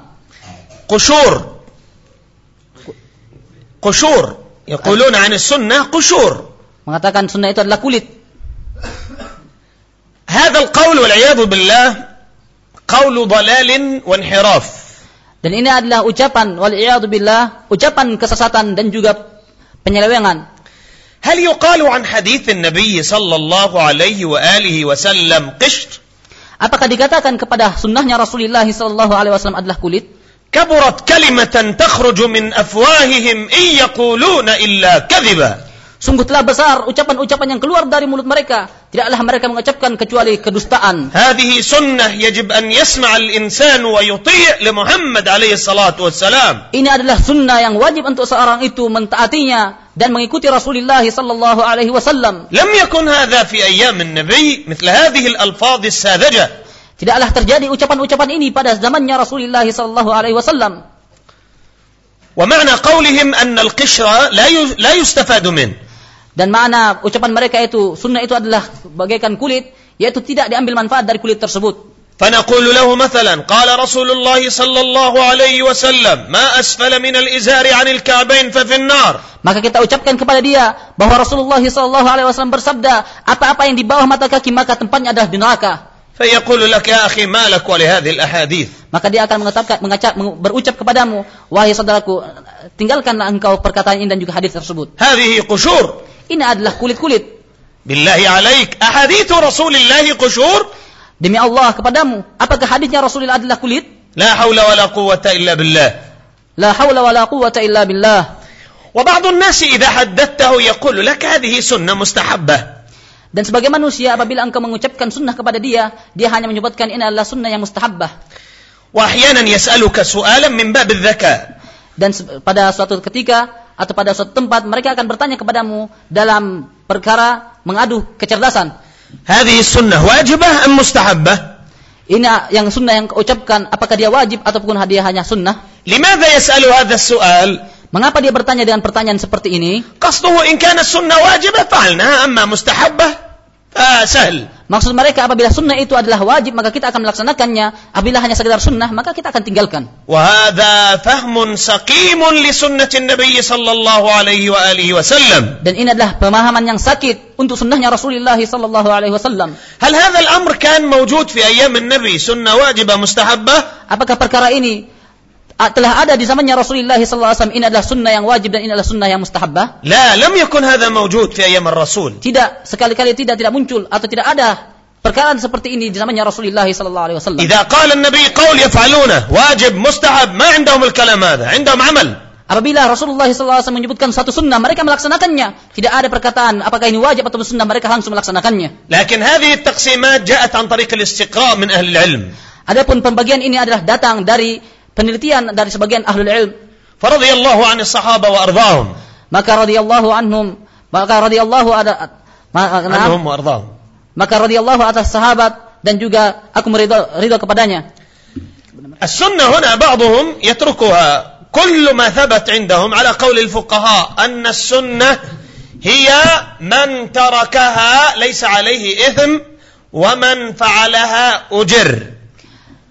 قشور قشور يقولون عن السنة قشور Mengatakan sunnah itu adalah kulit. هذا القول والعياذ بالله قول ضلال وانحراف Dan ini adalah ucapan wal billah, ucapan kesesatan dan juga penyelewengan. هل يقال عن حديث النبي صلى الله عليه وآله وسلم قشر Apakah dikatakan kepada sunnahnya Rasulullah sallallahu alaihi wasallam adalah kulit? كبرت كلمة تخرج من أفواههم إن يقولون إلا كذبا Sungguh telah besar ucapan-ucapan yang keluar dari mulut mereka. Tidaklah mereka mengucapkan kecuali kedustaan. هذه سنة يجب أن يسمع الإنسان ويطيع لمحمد عليه الصلاة والسلام Ini adalah sunnah yang wajib untuk seorang itu mentaatinya dan mengikuti Rasulullah sallallahu alaihi wasallam. لم يكن هذا في أيام النبي مثل هذه الألفاظ الساذجة Tidaklah terjadi ucapan-ucapan ini pada zamannya Rasulullah sallallahu alaihi wasallam. ومعنى قولهم أن القشر لا ي- لا يستفاد منه Dan makna ucapan mereka itu sunnah itu adalah bagaikan kulit, yaitu tidak diambil manfaat dari kulit tersebut. فنقول له مثلا قال رسول الله صلى الله عليه وسلم ما أسفل من الإزار عن الكعبين ففي النار Maka kita ucapkan kepada dia bahwa Rasulullah sallallahu alaihi wasallam bersabda, apa-apa yang di bawah mata kaki maka tempatnya adalah di neraka. فيقول لك يا أخي ما لك ولهذه الأحاديث Maka dia akan mengatakan, mengacap, meng- berucap kepadamu, wahai saudaraku, tinggalkanlah engkau perkataan ini dan juga hadis tersebut. هذه قشور Ini adalah kulit-kulit. بالله عليك أحاديث رسول الله قشور Demi Allah kepadamu, apakah hadisnya Rasulullah adalah kulit? لا حول ولا قوة إلا بالله La hawla wa la quwwata illa billah. وبعض الناس إذا حدثته يقول لك هذه سنة مستحبة Dan sebagai manusia apabila engkau mengucapkan sunnah kepada dia, dia hanya menyebutkan ini adalah sunnah yang mustahabbah. وأحيانا يسألك سؤالا من باب الذكاء dan pada suatu ketika atau pada suatu tempat mereka akan bertanya kepadamu dalam perkara mengadu kecerdasan. Hadhihi sunnah wajibah am mustahabbah? Ini yang sunnah yang ucapkan apakah dia wajib ataupun hadiah hanya sunnah? Limadha yas'alu hadha su'al? Mengapa dia bertanya dengan pertanyaan seperti ini? Qasduhu in kana sunnah wajibah fa'alna amma mustahabbah? Ah. Maksud mereka apabila sunnah itu adalah wajib maka kita akan melaksanakannya. Apabila hanya sekedar sunnah maka kita akan tinggalkan. Wahada fahmun li sunnatin Nabi sallallahu alaihi wa alihi wasallam. Dan ini adalah pemahaman yang sakit untuk sunnahnya Rasulullah sallallahu alaihi wasallam. Hal hadha al-amr kan mawjud fi ayyam an-nabi sunnah wajibah mustahabbah? Apakah perkara ini Ah, telah ada di zamannya Rasulullah SAW ini adalah sunnah yang wajib dan ini adalah sunnah yang mustahabbah? La, lam yakun hadha mawjud fi ayyam Rasul. Tidak, sekali-kali tidak tidak muncul atau tidak ada perkara seperti ini di zamannya Rasulullah sallallahu alaihi wasallam. Idza qala an-nabi qaul yaf'aluna wajib mustahab ma indahum al-kalam hadha, indahum amal. Apabila Rasulullah SAW menyebutkan satu sunnah, mereka melaksanakannya. Tidak ada perkataan apakah ini wajib atau sunnah, mereka langsung melaksanakannya. Lakin hadhi taqsimat ja'at an tariq al-istiqra' min ahli al-ilm. Adapun pembagian ini adalah datang dari penelitian dari sebagian ahlul ilm. فرضي الله عن الصحابة وأرضاهم Maka radhiyallahu anhum, maka radhiyallahu ada nah, عنهم وأرضاهم maka radhiyallahu atas sahabat dan juga aku meridho ridho kepadanya. السنة هنا بعضهم يتركها كل ما ثبت عندهم على قول الفقهاء أن السنة هي من تركها ليس عليه إثم ومن فعلها أجر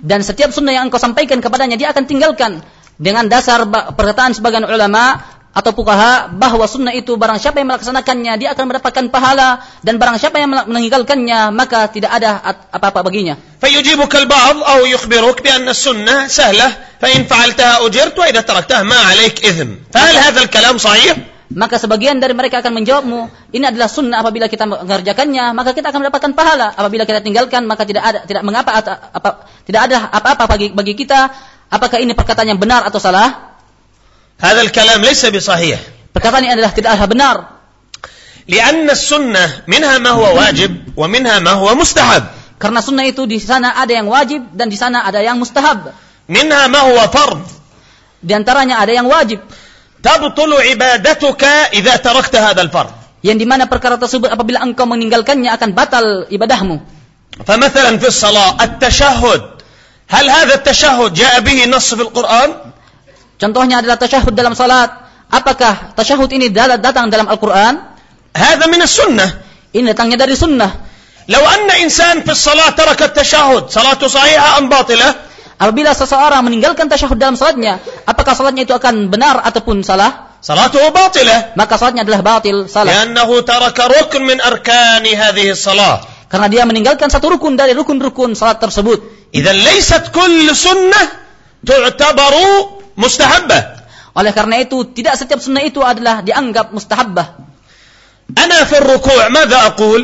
Dan setiap sunnah yang engkau sampaikan kepadanya dia akan tinggalkan dengan dasar ba- perkataan sebagian ulama atau fuqaha bahwa sunnah itu barang siapa yang melaksanakannya dia akan mendapatkan pahala dan barang siapa yang mela- meninggalkannya maka tidak ada at- apa-apa baginya. فيجيبك البعض أو يخبرك بأن السنة سهلة فإن فعلتها أجرت وإذا تركتها ما عليك إثم فهل هذا الكلام صحيح؟ Maka sebagian dari mereka akan menjawabmu, ini adalah sunnah apabila kita mengerjakannya, maka kita akan mendapatkan pahala. Apabila kita tinggalkan, maka tidak ada tidak mengapa at- apa tidak ada apa-apa bagi bagi kita. Apakah ini perkataan yang benar atau salah? هذا الكلام ليس بصحيح Perkataan ini adalah tidak adalah benar. لأن السنة منها ما هو واجب ومنها ما هو مستحب Karena sunnah itu di sana ada yang wajib dan di sana ada yang mustahab. منها ما هو فرض Di antaranya ada yang wajib, تبطل عبادتك إذا تركت هذا الفرض yang dimana perkara tersebut apabila engkau meninggalkannya akan batal ibadahmu. فمثلا في الصلاة التشهد هل هذا التشهد جاء به نص في القرآن؟ Contohnya adalah tasyahud dalam salat. Apakah tasyahud ini datang dalam Al-Quran? هذا من السنة Ini datangnya dari sunnah. لو أن إنسان في الصلاة ترك التشهد صلاته صحيحة أم باطلة؟ Apabila seseorang meninggalkan tasyahud dalam salatnya, apakah salatnya itu akan benar ataupun salah? صلاته باطلة Maka salatnya adalah batil, salah. لأنه ترك ركن من أركان هذه الصلاة Karena dia meninggalkan satu rukun dari rukun-rukun salat tersebut. إذا ليست كل سنة تعتبر مستحبة Oleh karena itu, tidak setiap sunnah itu adalah dianggap mustahabbah. أنا في الركوع ماذا أقول؟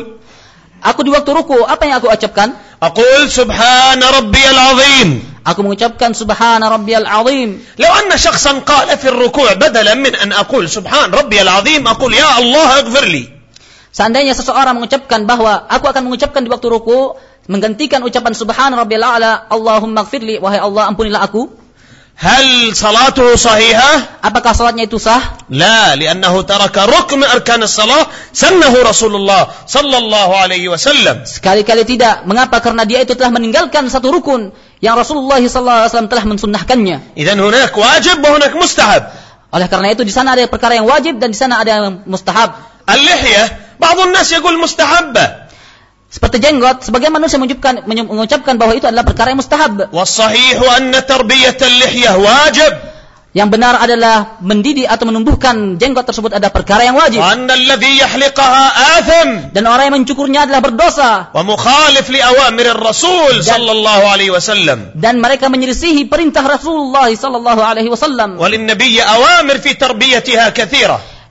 Aku di waktu ruku, apa yang aku ucapkan? أقول سبحان ربي العظيم Aku mengucapkan subhana rabbiyal al-Azim. aqul ya Seandainya seseorang mengucapkan bahwa aku akan mengucapkan di waktu ruku' menggantikan ucapan subhana rabbiyal a'la, Allahumma ighfir wahai Allah ampunilah aku. Hal salatuhu sahihah? Apakah salatnya itu sah? La, liannahu taraka rukn arkan salat sannahu Rasulullah sallallahu alaihi wasallam. Sekali-kali tidak. Mengapa? Karena dia itu telah meninggalkan satu rukun yang Rasulullah sallallahu alaihi wasallam telah mensunnahkannya. Idzan hunak wajib hunak mustahab. Oleh karena itu di sana ada perkara yang wajib dan di sana ada yang mustahab. Al-lihyah, ba'dun nas yaqul mustahabbah seperti jenggot sebagai manusia mengucapkan mengucapkan bahwa itu adalah perkara yang mustahab wajib yang benar adalah mendidih atau menumbuhkan jenggot tersebut adalah perkara yang wajib. Dan orang yang mencukurnya adalah berdosa. Rasul sallallahu alaihi wasallam. Dan mereka menyelisihi perintah Rasulullah sallallahu alaihi wasallam. awamir fi tarbiyatiha.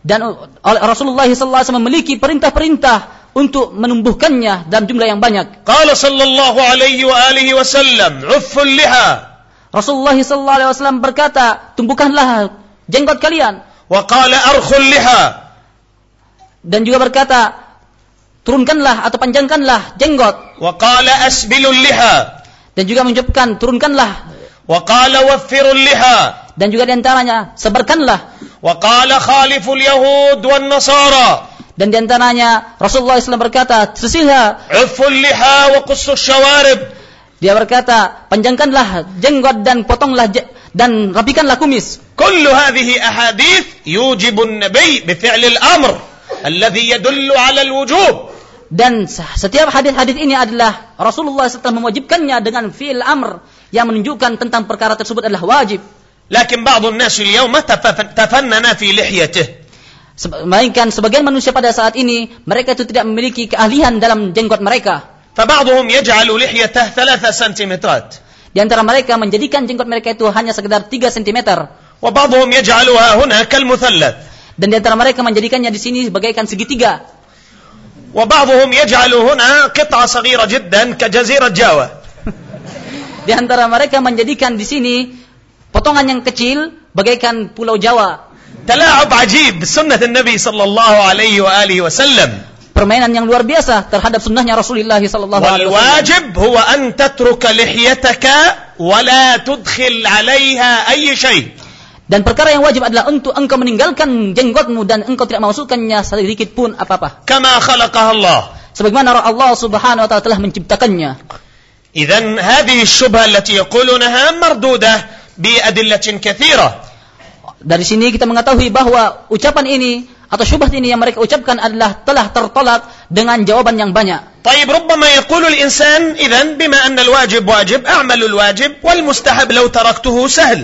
Dan Rasulullah sallallahu alaihi wasallam memiliki perintah-perintah untuk menumbuhkannya dalam jumlah yang banyak. Qala sallallahu alaihi wa alihi wasallam, "Uffun liha." Rasulullah sallallahu alaihi wasallam berkata, "Tumbuhkanlah jenggot kalian." Wa qala arkhul liha. Dan juga berkata, "Turunkanlah atau panjangkanlah jenggot." Wa qala asbilul liha. Dan juga mengucapkan, "Turunkanlah." Wa qala waffirul liha. Dan juga di antaranya, sebarkanlah. Wa qala khaliful yahud wan nasara dan di antaranya Rasulullah SAW berkata, sesiha Uful liha wa qussu syawarib. Dia berkata, panjangkanlah jenggot dan potonglah dan rapikanlah kumis. Kullu hadhihi ahadith yujibu nabi bifi'li al-amr alladhi yadullu 'ala al-wujub. Dan setiap hadis-hadis ini adalah Rasulullah setelah mewajibkannya dengan fi'il amr yang menunjukkan tentang perkara tersebut adalah wajib. Lakin ba'dun nasi al-yawma tafannana fi lihyatih. Melainkan sebagian manusia pada saat ini mereka itu tidak memiliki keahlian dalam jenggot mereka. فبعضهم يجعل لحيته ثلاثة سنتيمترات Di antara mereka menjadikan jenggot mereka itu hanya sekedar 3 cm وبعضهم يجعلها هنا كالمثلث dan di antara mereka menjadikannya di sini bagaikan segitiga وبعضهم يجعل هنا قطعة صغيرة جدا كجزيرة جاوة Di antara mereka menjadikan di sini potongan yang kecil bagaikan pulau Jawa. تلاعب عجيب بسنة النبي صلى الله عليه وآله وسلم Permainan yang luar biasa terhadap sunnahnya Rasulullah sallallahu alaihi wasallam. والواجب هو أن تترك لحيتك ولا تدخل عليها أي شيء Dan perkara yang wajib adalah untuk engkau meninggalkan jenggotmu dan engkau tidak memasukkannya sedikit pun apa-apa. كما خلقها الله Sebagaimana Allah Subhanahu wa taala telah menciptakannya. إذا هذه الشبهة التي يقولونها مردودة بأدلة كثيرة Dari sini kita mengetahui bahwa ucapan ini atau syubhat ini yang mereka ucapkan adalah telah tertolak dengan jawaban yang banyak. طيب ربما يقول الإنسان إذا بما أن الواجب واجب أعمل الواجب والمستحب لو تركته سهل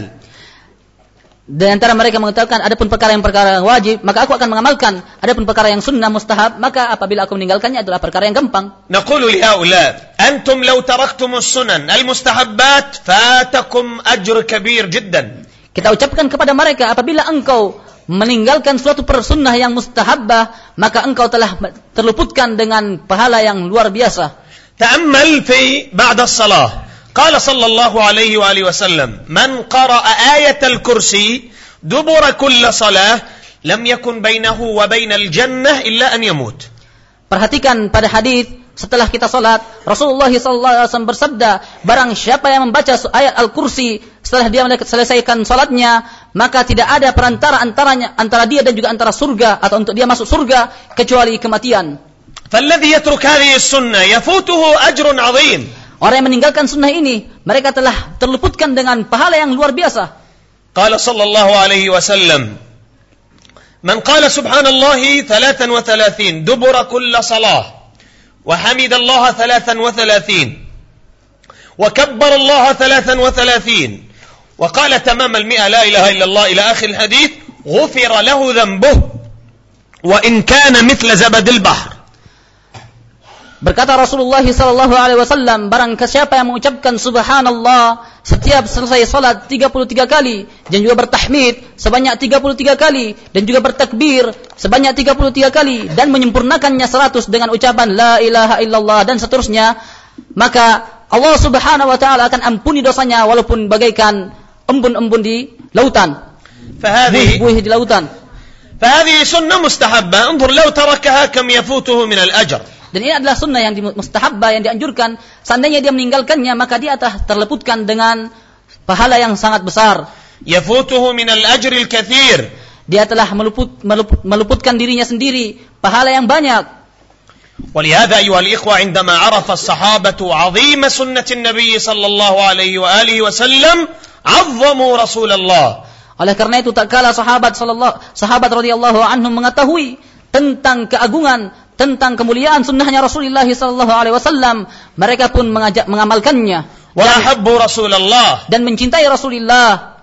Di antara mereka mengatakan adapun perkara yang perkara yang wajib, maka aku akan mengamalkan. Adapun perkara yang sunnah mustahab, maka apabila aku meninggalkannya adalah perkara yang gampang. نقول لهؤلاء أنتم لو تركتم السنن المستحبات فاتكم أجر كبير جدا Kita ucapkan kepada mereka apabila engkau meninggalkan suatu persunnah yang mustahabbah, maka engkau telah terluputkan dengan pahala yang luar biasa. تأمل في بعد الصلاة قال صلى الله عليه وآله وسلم من قرأ آية الكرسي دبر كل صلاة لم يكن بينه وبين الجنة إلا أن يموت Perhatikan pada hadis setelah kita sholat, Rasulullah SAW bersabda, barang siapa yang membaca ayat Al-Kursi setelah dia selesaikan sholatnya, maka tidak ada perantara antaranya antara dia dan juga antara surga atau untuk dia masuk surga kecuali kematian. فالذي يترك هذه السنة يفوته أجر عظيم Orang yang meninggalkan sunnah ini, mereka telah terluputkan dengan pahala yang luar biasa. قال صلى الله عليه وسلم من قال سبحان الله ثلاثا وثلاثين دبر كل صلاة وحمد الله ثلاثا وثلاثين. وكبر الله ثلاثا وثلاثين. وقال تمام المئة لا إله إلا الله إلى آخر الحديث غفر له ذنبه وإن كان مثل زبد البحر. Berkata Rasulullah sallallahu alaihi wasallam, barang siapa yang mengucapkan subhanallah setiap selesai salat 33 kali dan juga bertahmid sebanyak 33 kali dan juga bertakbir sebanyak 33 kali dan menyempurnakannya 100 dengan ucapan la ilaha illallah dan seterusnya, maka Allah Subhanahu wa taala akan ampuni dosanya walaupun bagaikan embun-embun di lautan. فهذه Buih-buih di lautan. فهذه سنة مستحبة انظر لو تركها كم يفوته من الأجر Dan ini adalah sunnah yang di- mustahabbah yang dianjurkan. Seandainya dia meninggalkannya, maka dia telah terleputkan dengan pahala yang sangat besar. يفوته من الأجر الكثير Dia telah meluput, melup- meluputkan dirinya sendiri pahala yang banyak. ولهذا أيها الإخوة عندما عرف الصحابة عظيم سنة النبي صلى الله عليه وآله وسلم عظموا رسول الله Oleh karena itu tak kala sahabat sallallahu sahabat radhiyallahu anhum mengetahui tentang keagungan, tentang kemuliaan sunnahnya Rasulullah sallallahu alaihi wasallam, mereka pun mengajak mengamalkannya dan, وأحبوا رسول الله dan mencintai Rasulullah.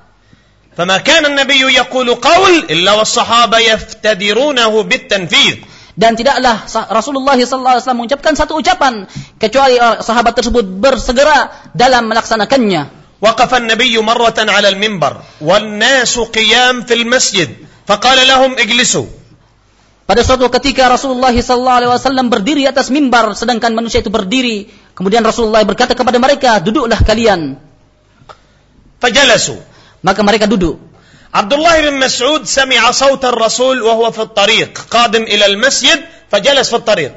فما كان النبي يقول قول إلا والصحابة يفتدرونه بالتنفيذ Dan tidaklah sah- Rasulullah sallallahu alaihi wasallam mengucapkan satu ucapan kecuali uh, sahabat tersebut bersegera dalam melaksanakannya. وقف النبي مرة على المنبر والناس قيام في المسجد فقال لهم اجلسوا pada suatu ketika Rasulullah SAW berdiri atas mimbar, sedangkan manusia itu berdiri. Kemudian Rasulullah berkata kepada mereka, duduklah kalian. Fajalasu. Maka mereka duduk. Abdullah bin Mas'ud sami'a sawta Rasul wa huwa fi tariq qadim ila al-masjid fajalas fi tariq.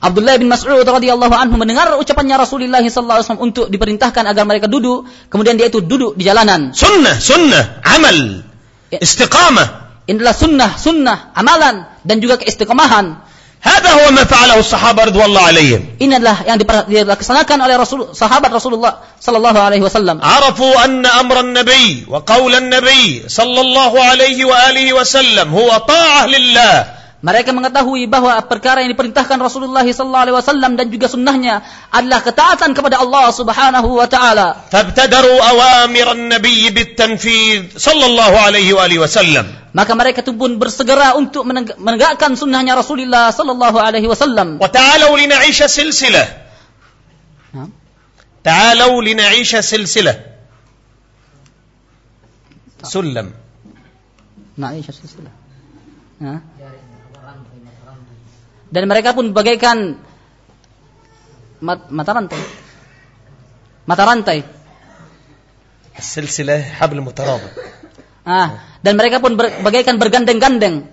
Abdullah bin Mas'ud radhiyallahu anhu mendengar ucapannya Rasulullah sallallahu alaihi wasallam untuk diperintahkan agar mereka duduk, kemudian dia itu duduk di jalanan. Sunnah, sunnah, amal, ya. istiqamah. Ini adalah sunnah, sunnah, amalan dan juga keistiqomahan. هذا هو ما فعله الصحابة رضوان الله عليهم Ini adalah yang diper- dilaksanakan oleh Rasul sahabat Rasulullah sallallahu alaihi wasallam. عرفوا أن أمر النبي وقول النبي صلى الله عليه وآله وسلم هو طاعة لله Mereka mengetahui bahwa perkara yang diperintahkan Rasulullah sallallahu alaihi wasallam dan juga sunnahnya adalah ketaatan kepada Allah Subhanahu wa taala. Fabtadaru awamir an-nabiy bitanfidh sallallahu alaihi wa alihi wasallam. Maka mereka itu pun bersegera untuk menegakkan sunnahnya Rasulullah sallallahu alaihi wasallam. Wa ta'alu lina'isha silsilah. Ta'alu lina'isha silsilah. Sulam. Na'isha silsilah. Ha? Dan mereka pun bagaikan mat- mata rantai. Mata rantai. السلسلة حبل مترابط Ah, dan mereka pun ber- bagaikan bergandeng-gandeng.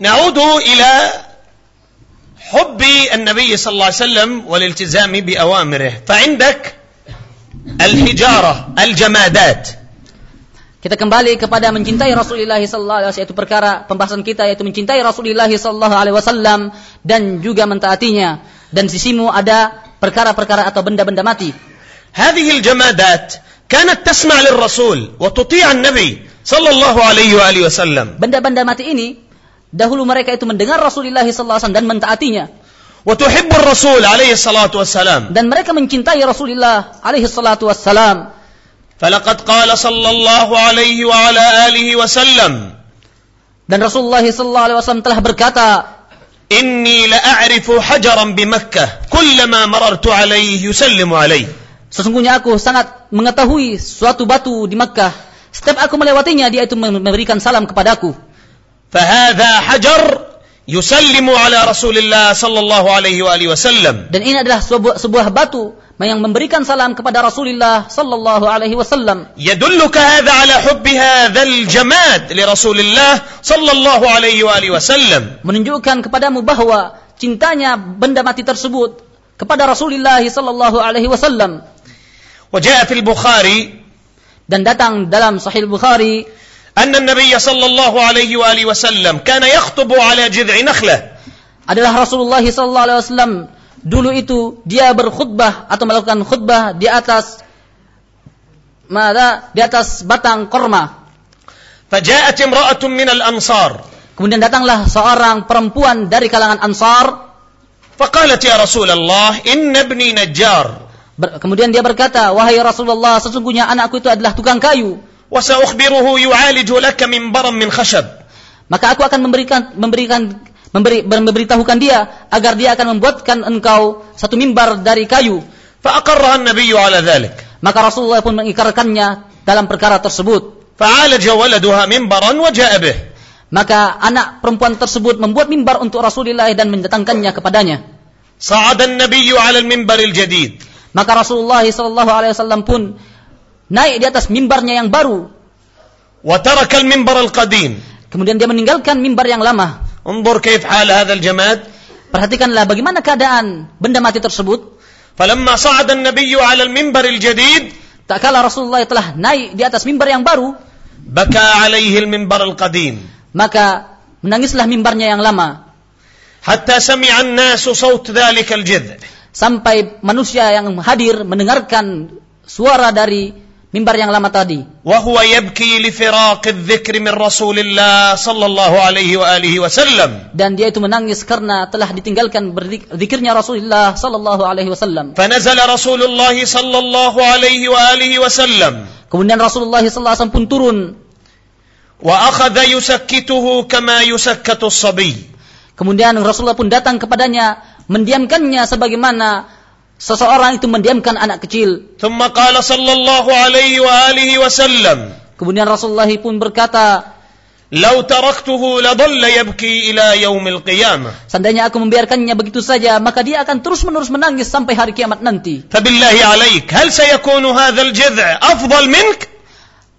نعود إلى حب النبي صلى الله عليه وسلم والالتزام بأوامره فعندك الحجارة الجمادات Kita kembali kepada mencintai Rasulullah sallallahu alaihi wasallam yaitu perkara pembahasan kita yaitu mencintai Rasulullah sallallahu alaihi wasallam dan juga mentaatinya. Dan di sisimu ada perkara-perkara atau benda-benda mati. هذه الجمادات كانت تسمع للرسول وتطيع النبي صلى الله عليه وآله وسلم Benda-benda mati ini Dahulu mereka itu mendengar Rasulullah SAW dan mentaatinya. وتحب الرسول عليه الصلاة والسلام Dan mereka mencintai Rasulullah alaihi salatu wassalam. فلقد قال صلى الله عليه وعلى آله وسلم Dan Rasulullah SAW telah berkata, إني لأعرف حجرا بمكة كلما مررت عليه يسلم عليه Sesungguhnya aku sangat mengetahui suatu batu di Makkah. Setiap aku melewatinya, dia itu memberikan salam kepadaku. فهذا حجر يسلم على رسول الله صلى الله عليه وآله وسلم Dan ini adalah sebuah, sebuah batu yang memberikan salam kepada Rasulullah sallallahu alaihi wasallam. يدلك هذا على حب هذا الجماد لرسول الله صلى الله عليه وآله وسلم Menunjukkan kepadamu bahwa cintanya benda mati tersebut kepada Rasulullah sallallahu alaihi wasallam وجاء في البخاري dan datang dalam Sahih Bukhari أن النبي صلى الله عليه وآله وسلم كان يخطب على جذع نخلة adalah Rasulullah sallallahu alaihi wasallam dulu itu dia berkhutbah atau melakukan khutbah di atas mana di atas batang korma. Faja'at imra'atun minal ansar. Kemudian datanglah seorang perempuan dari kalangan Ansar. Faqalat ya Rasulullah, inna ibni najjar. Ber kemudian dia berkata, wahai Rasulullah, sesungguhnya anakku itu adalah tukang kayu. Wa sa'ukhbiruhu yu'alijulaka min baram min khashab. Maka aku akan memberikan memberikan memberi ber- memberitahukan dia agar dia akan membuatkan engkau satu mimbar dari kayu." فأقرها النبي على ذلك Maka Rasulullah pun mengikrarkannya dalam perkara tersebut. فعالج ولدها منبرا وجاء به Maka anak perempuan tersebut membuat mimbar untuk Rasulullah dan mendatangkannya kepadanya. صعد النبي على المنبر الجديد Maka Rasulullah sallallahu alaihi wasallam pun naik di atas mimbarnya yang baru. وترك المنبر القديم Kemudian dia meninggalkan mimbar yang lama. انظر كيف حال هذا الجماد Perhatikanlah bagaimana keadaan benda mati tersebut. فلما صعد النبي على المنبر الجديد Tak kala Rasulullah telah naik di atas mimbar yang baru, بكى عليه المنبر القديم maka menangislah mimbarnya yang lama. حتى سمع الناس صوت ذلك الجذع Sampai manusia yang hadir mendengarkan suara dari mimbar yang lama tadi. Wahwa yabki li firaqid dzikri min Rasulillah sallallahu alaihi wa alihi wasallam. Dan dia itu menangis karena telah ditinggalkan berzikirnya Rasulullah sallallahu alaihi wasallam. Fanazala Rasulullah sallallahu alaihi wa alihi wasallam. Kemudian Rasulullah sallallahu alaihi wasallam pun turun. Wa akhadha yusakkituhu kama yusakkatu as-sabi. Kemudian Rasulullah pun datang kepadanya, mendiamkannya sebagaimana seseorang itu mendiamkan anak kecil. ثم قال صلى الله عليه وآله وسلم Kemudian Rasulullah pun berkata, لو تركته لظل يبكي إلى يوم القيامة seandainya aku membiarkannya begitu saja, maka dia akan terus-menerus menangis sampai hari kiamat nanti. فبالله عليك هل سيكون هذا الجذع أفضل منك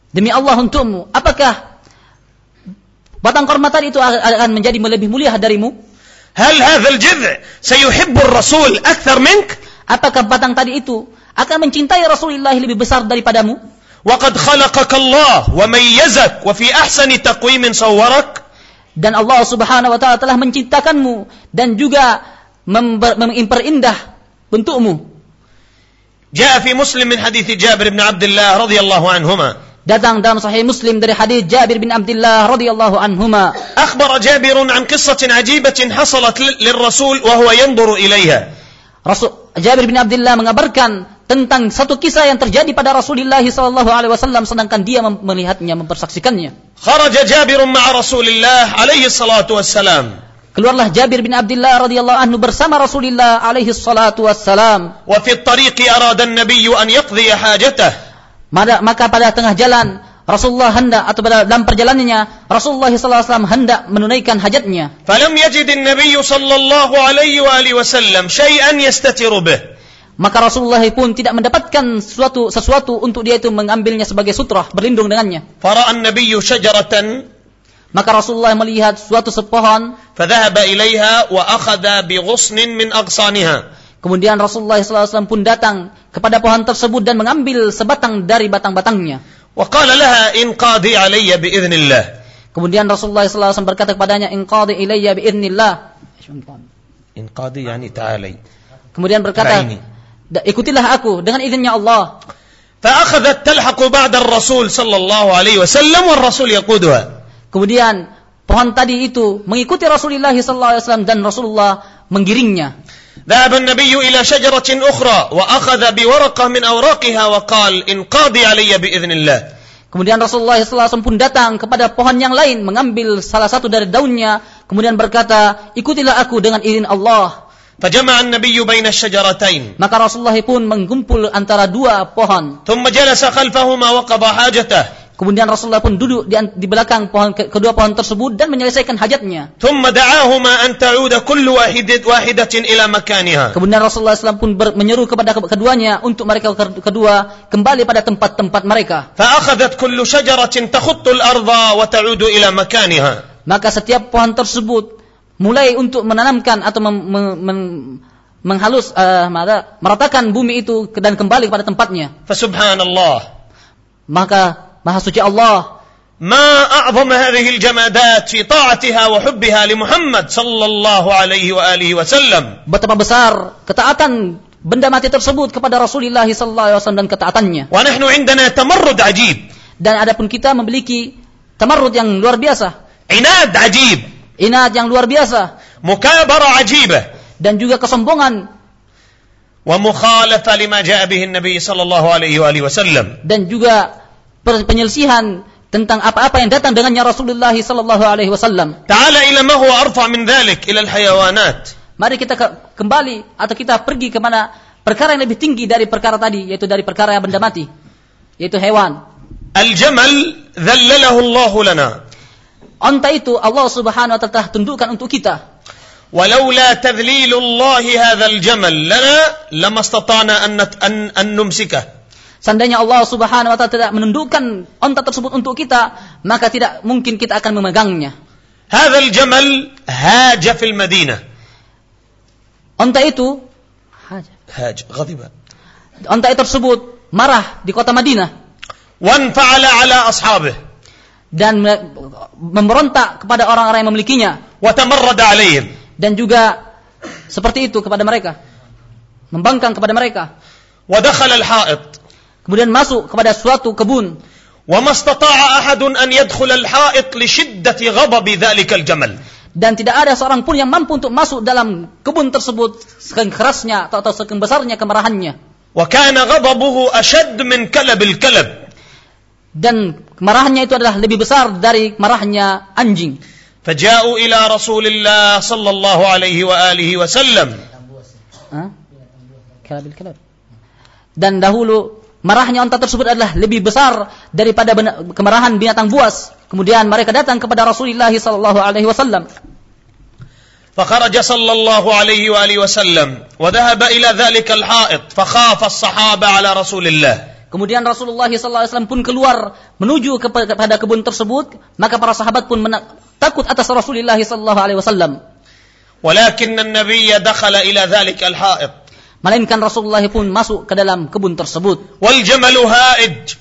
Demi Allah untukmu, apakah batang korma tadi itu akan menjadi lebih mulia darimu? هل هذا الجذع سيحب الرسول أكثر منك Apakah batang tadi itu akan mencintai Rasulullah lebih besar daripadamu? Waqad khalaqaka Allah wa mayyazak wa fi ahsani taqwimin sawwarak. Dan Allah Subhanahu wa taala telah menciptakanmu dan juga memperindah bentukmu. Jaa fi Muslim min hadits Jabir bin Abdullah radhiyallahu anhuma. datang dalam sahih Muslim dari hadits Jabir bin Abdullah radhiyallahu anhuma. Akhbar Jabir an qissatin ajibatin hasalat lirrasul wa huwa yanzuru ilayha. Rasul Jabir bin Abdullah mengabarkan tentang satu kisah yang terjadi pada Rasulullah sallallahu alaihi wasallam sedangkan dia melihatnya mempersaksikannya. Kharaja Jabir ma'a Rasulillah alaihi salatu wassalam. Keluarlah Jabir bin Abdullah radhiyallahu anhu bersama Rasulullah alaihi salatu wassalam. Wa fi at-tariqi arada an-nabiy an yaqdi hajatah. Maka pada tengah jalan Rasulullah hendak atau dalam perjalanannya Rasulullah shallallahu alaihi wasallam hendak menunaikan hajatnya. Falam yajidin Nabi sallallahu alaihi wa alihi wasallam syai'an yastatiru bih. Maka Rasulullah pun tidak mendapatkan sesuatu sesuatu untuk dia itu mengambilnya sebagai sutra berlindung dengannya. Fara'an Nabi syajaratan maka Rasulullah melihat suatu sepohon. Fadhahaba ilaiha wa akhadha bi ghusnin min aqsaniha. Kemudian Rasulullah SAW pun datang kepada pohon tersebut dan mengambil sebatang dari batang-batangnya. وقال لها إن قاضي علي بإذن الله Kemudian Rasulullah SAW berkata kepadanya, "Inqadi ilayya biidznillah." إن قاضي يعني تعالي Kemudian berkata, Raini. "Da- "Ikutilah aku dengan izinnya Allah." فأخذت تلحق بعد الرسول صلى الله عليه وسلم والرسول يقودها Kemudian pohon tadi itu mengikuti Rasulullah sallallahu alaihi wasallam dan Rasulullah menggiringnya. ذهب النبي إلى شجرة أخرى وأخذ بورقة من أوراقها وقال انقاضي علي بإذن الله Kemudian Rasulullah SAW pun datang kepada pohon yang lain, mengambil salah satu dari daunnya, kemudian berkata, ikutilah aku dengan izin Allah. فجمع النبي بين الشجرتين Maka Rasulullah pun menggumpul antara dua pohon. ثم جلس خلفهما وقضى حاجته Kemudian Rasulullah pun duduk di, di belakang pohon kedua pohon tersebut dan menyelesaikan hajatnya. Kemudian Rasulullah SAW pun ber, menyeru kepada keduanya untuk mereka kedua kembali pada tempat-tempat mereka. Maka setiap pohon tersebut mulai untuk menanamkan atau mem, mem, mem, menghalus uh, meratakan bumi itu dan kembali kepada tempatnya. Fasubhanallah. Maka Maha Suci Allah ما أعظم هذه الجمادات في طاعتها وحبها لمحمد صلى الله عليه وآله وسلم betapa besar ketaatan benda mati tersebut kepada Rasulullah sallallahu alaihi wasallam dan ketaatannya. ونحن عندنا تمرد عجيب Dan adapun kita memiliki tamarrud yang luar biasa, عناد عجيب inat yang luar biasa مكابرة عجيبة dan juga kesombongan ومخالفة لما جاء به النبي صلى الله عليه وآله وسلم dan juga per- penyelisihan tentang apa-apa yang datang dengannya Rasulullah sallallahu alaihi wasallam. تعال إلى ما هو أرفع من ذلك إلى الحيوانات Mari kita ke- kembali atau kita pergi ke mana perkara yang lebih tinggi dari perkara tadi yaitu dari perkara benda mati yaitu hewan. الجمل ذلله الله لنا Onta itu Allah Subhanahu wa taala telah tundukkan untuk kita. ولولا تذليل الله هذا الجمل لنا لما استطعنا أن, نت- أن, أن نمسكه Seandainya Allah Subhanahu wa taala tidak menundukkan onta tersebut untuk kita, maka tidak mungkin kita akan memegangnya. Hadzal jamal haja fil Madinah. Onta itu haja. Haja, ghadiba. Onta itu tersebut marah di kota Madinah. Wanfa'ala ala ashabih. Dan memberontak kepada orang-orang yang memilikinya. Watamarrada alaihim. Dan juga seperti itu kepada mereka. Membangkang kepada mereka. Wa Wadakhala al-ha'id Kemudian masuk kepada suatu kebun وما استطاع أحد أن يدخل الحائط لشدة غضب ذلك الجمل dan tidak ada seorang pun yang mampu untuk masuk dalam kebun tersebut saking kerasnya atau, atau saking besarnya kemarahannya وكان غضبه أشد من كلب الكلب dan kemarahannya itu adalah lebih besar dari kemarahannya anjing فجاءوا إلى رسول الله صلى الله عليه وآله وسلم Hah? Kalabil kalab. dan dahulu marahnya onta tersebut adalah lebih besar daripada bena- kemarahan binatang buas kemudian mereka datang kepada Rasulullah sallallahu alaihi wasallam فخرج صلى الله عليه وآله وسلم وذهب إلى ذلك الحائط فخاف الصحابة على رسول الله Kemudian Rasulullah SAW pun keluar menuju kepa- kepada kebun tersebut, maka para sahabat pun mena- takut atas Rasulullah SAW. ولكن النبي دخل إلى ذلك الحائط Melainkan Rasulullah pun masuk ke dalam kebun tersebut. Wal jamalu ha'id.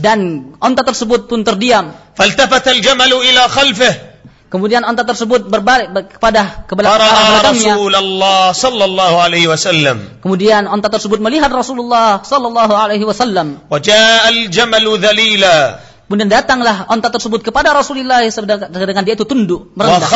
Dan onta tersebut pun terdiam. Al jamalu ila khalfih. Kemudian onta tersebut berbalik kepada ke belakangnya. Rasulullah sallallahu alaihi wasallam. Kemudian onta tersebut melihat Rasulullah sallallahu alaihi wasallam. Jamalu. Kemudian datanglah onta tersebut kepada Rasulullah sedangkan dia itu tunduk merendah.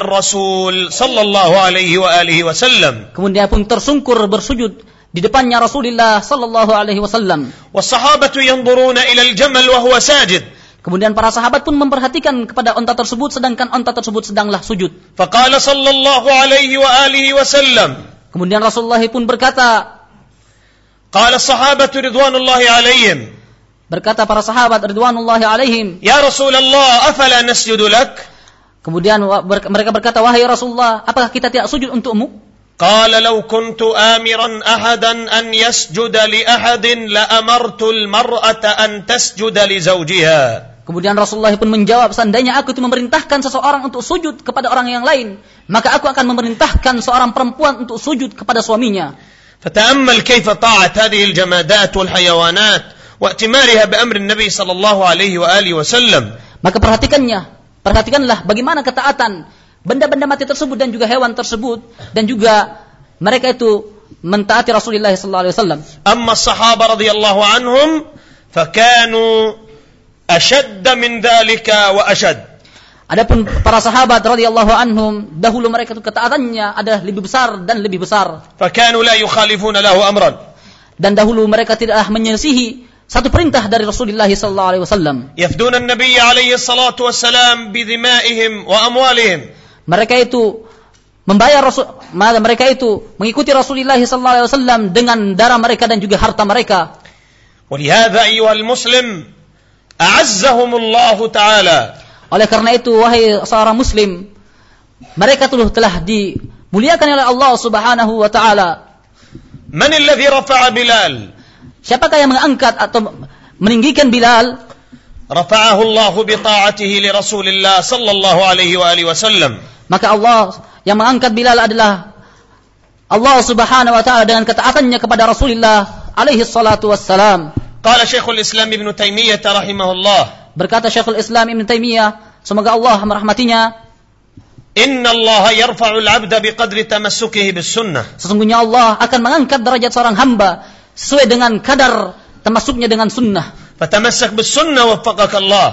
Rasul sallallahu alaihi wa alihi wasallam. Kemudian dia pun tersungkur bersujud di depannya Rasulullah sallallahu alaihi wasallam. Wasahabatu yanzuruna ila al-jamal wa huwa sajid. Kemudian para sahabat pun memperhatikan kepada onta tersebut sedangkan onta tersebut sedanglah sujud. Faqala sallallahu alaihi wa alihi wasallam. Kemudian Rasulullah pun berkata, Qala sahabatu ridwanullahi alaihim. berkata para sahabat ridwanullahi alaihim. يا رسول الله أفلا نسجد لك Kemudian wa- ber- mereka berkata, wahai Rasulullah, apakah kita tidak sujud untukmu? قال لو كنت آمرا أحدا أن يسجد لأحد لأمرت المرأة أن تسجد لزوجها Kemudian Rasulullah pun menjawab, seandainya aku itu memerintahkan seseorang untuk sujud kepada orang yang lain, maka aku akan memerintahkan seorang perempuan untuk sujud kepada suaminya. فتأمل كيف طاعت هذه الجمادات والحيوانات وائتمارها بأمر النبي صلى الله عليه وآله وسلم Maka perhatikannya, perhatikanlah bagaimana ketaatan benda-benda mati tersebut dan juga hewan tersebut dan juga mereka itu mentaati Rasulullah sallallahu alaihi wasallam. أما الصحابة رضي الله عنهم فكانوا أشد من ذلك وأشد Adapun para sahabat radhiyallahu anhum dahulu mereka itu ketaatannya adalah lebih besar dan lebih besar فكانوا لا يخالفون له أمرا dan dahulu mereka tidaklah menyelisihi satu perintah dari Rasulullah sallallahu alaihi wasallam. Yafduna an-nabiy alaihi salatu bidhimaihim wa amwalihim. Mereka itu membayar Rasul mereka itu mengikuti Rasulullah sallallahu alaihi wasallam dengan darah mereka dan juga harta mereka. Ayyuhal muslim a'azzahum Allah taala. Oleh karena itu wahai seorang muslim mereka telah telah dimuliakan oleh Allah Subhanahu wa taala. Man alladhi rafa'a Bilal? Siapakah yang mengangkat atau meninggikan Bilal? Rafa'ahu Allah bi ta'atihi li Rasulillah sallallahu alaihi wa alihi wasallam. Maka Allah yang mengangkat Bilal adalah Allah Subhanahu wa taala dengan ketaatannya kepada Rasulullah alaihi salatu wassalam. Qala Syekhul Islam Ibn Taimiyah rahimahullah. Berkata Syekhul Islam Ibnu Taimiyah, semoga Allah merahmatinya. Inna Allah yarfa'u al-'abda biqadri tamassukihi bis sunnah. Sesungguhnya Allah akan mengangkat derajat seorang hamba sesuai dengan kadar termasuknya dengan sunnah. Fatamassak bis sunnah Allah.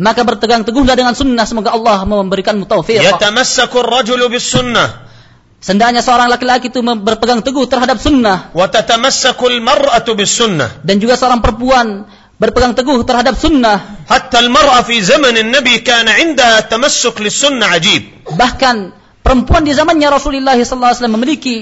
Maka bertegang teguhlah dengan sunnah semoga Allah memberikan taufiq. Yatamassaku ar-rajulu bis sunnah. Sendanya seorang laki-laki itu berpegang teguh terhadap sunnah. Watatamassaku al-mar'atu bis sunnah. Dan juga seorang perempuan berpegang teguh terhadap sunnah. Hatta al-mar'a fi zaman nabi kana 'indaha tamassuk lis sunnah ajib. Bahkan perempuan di zamannya Rasulullah sallallahu alaihi wasallam memiliki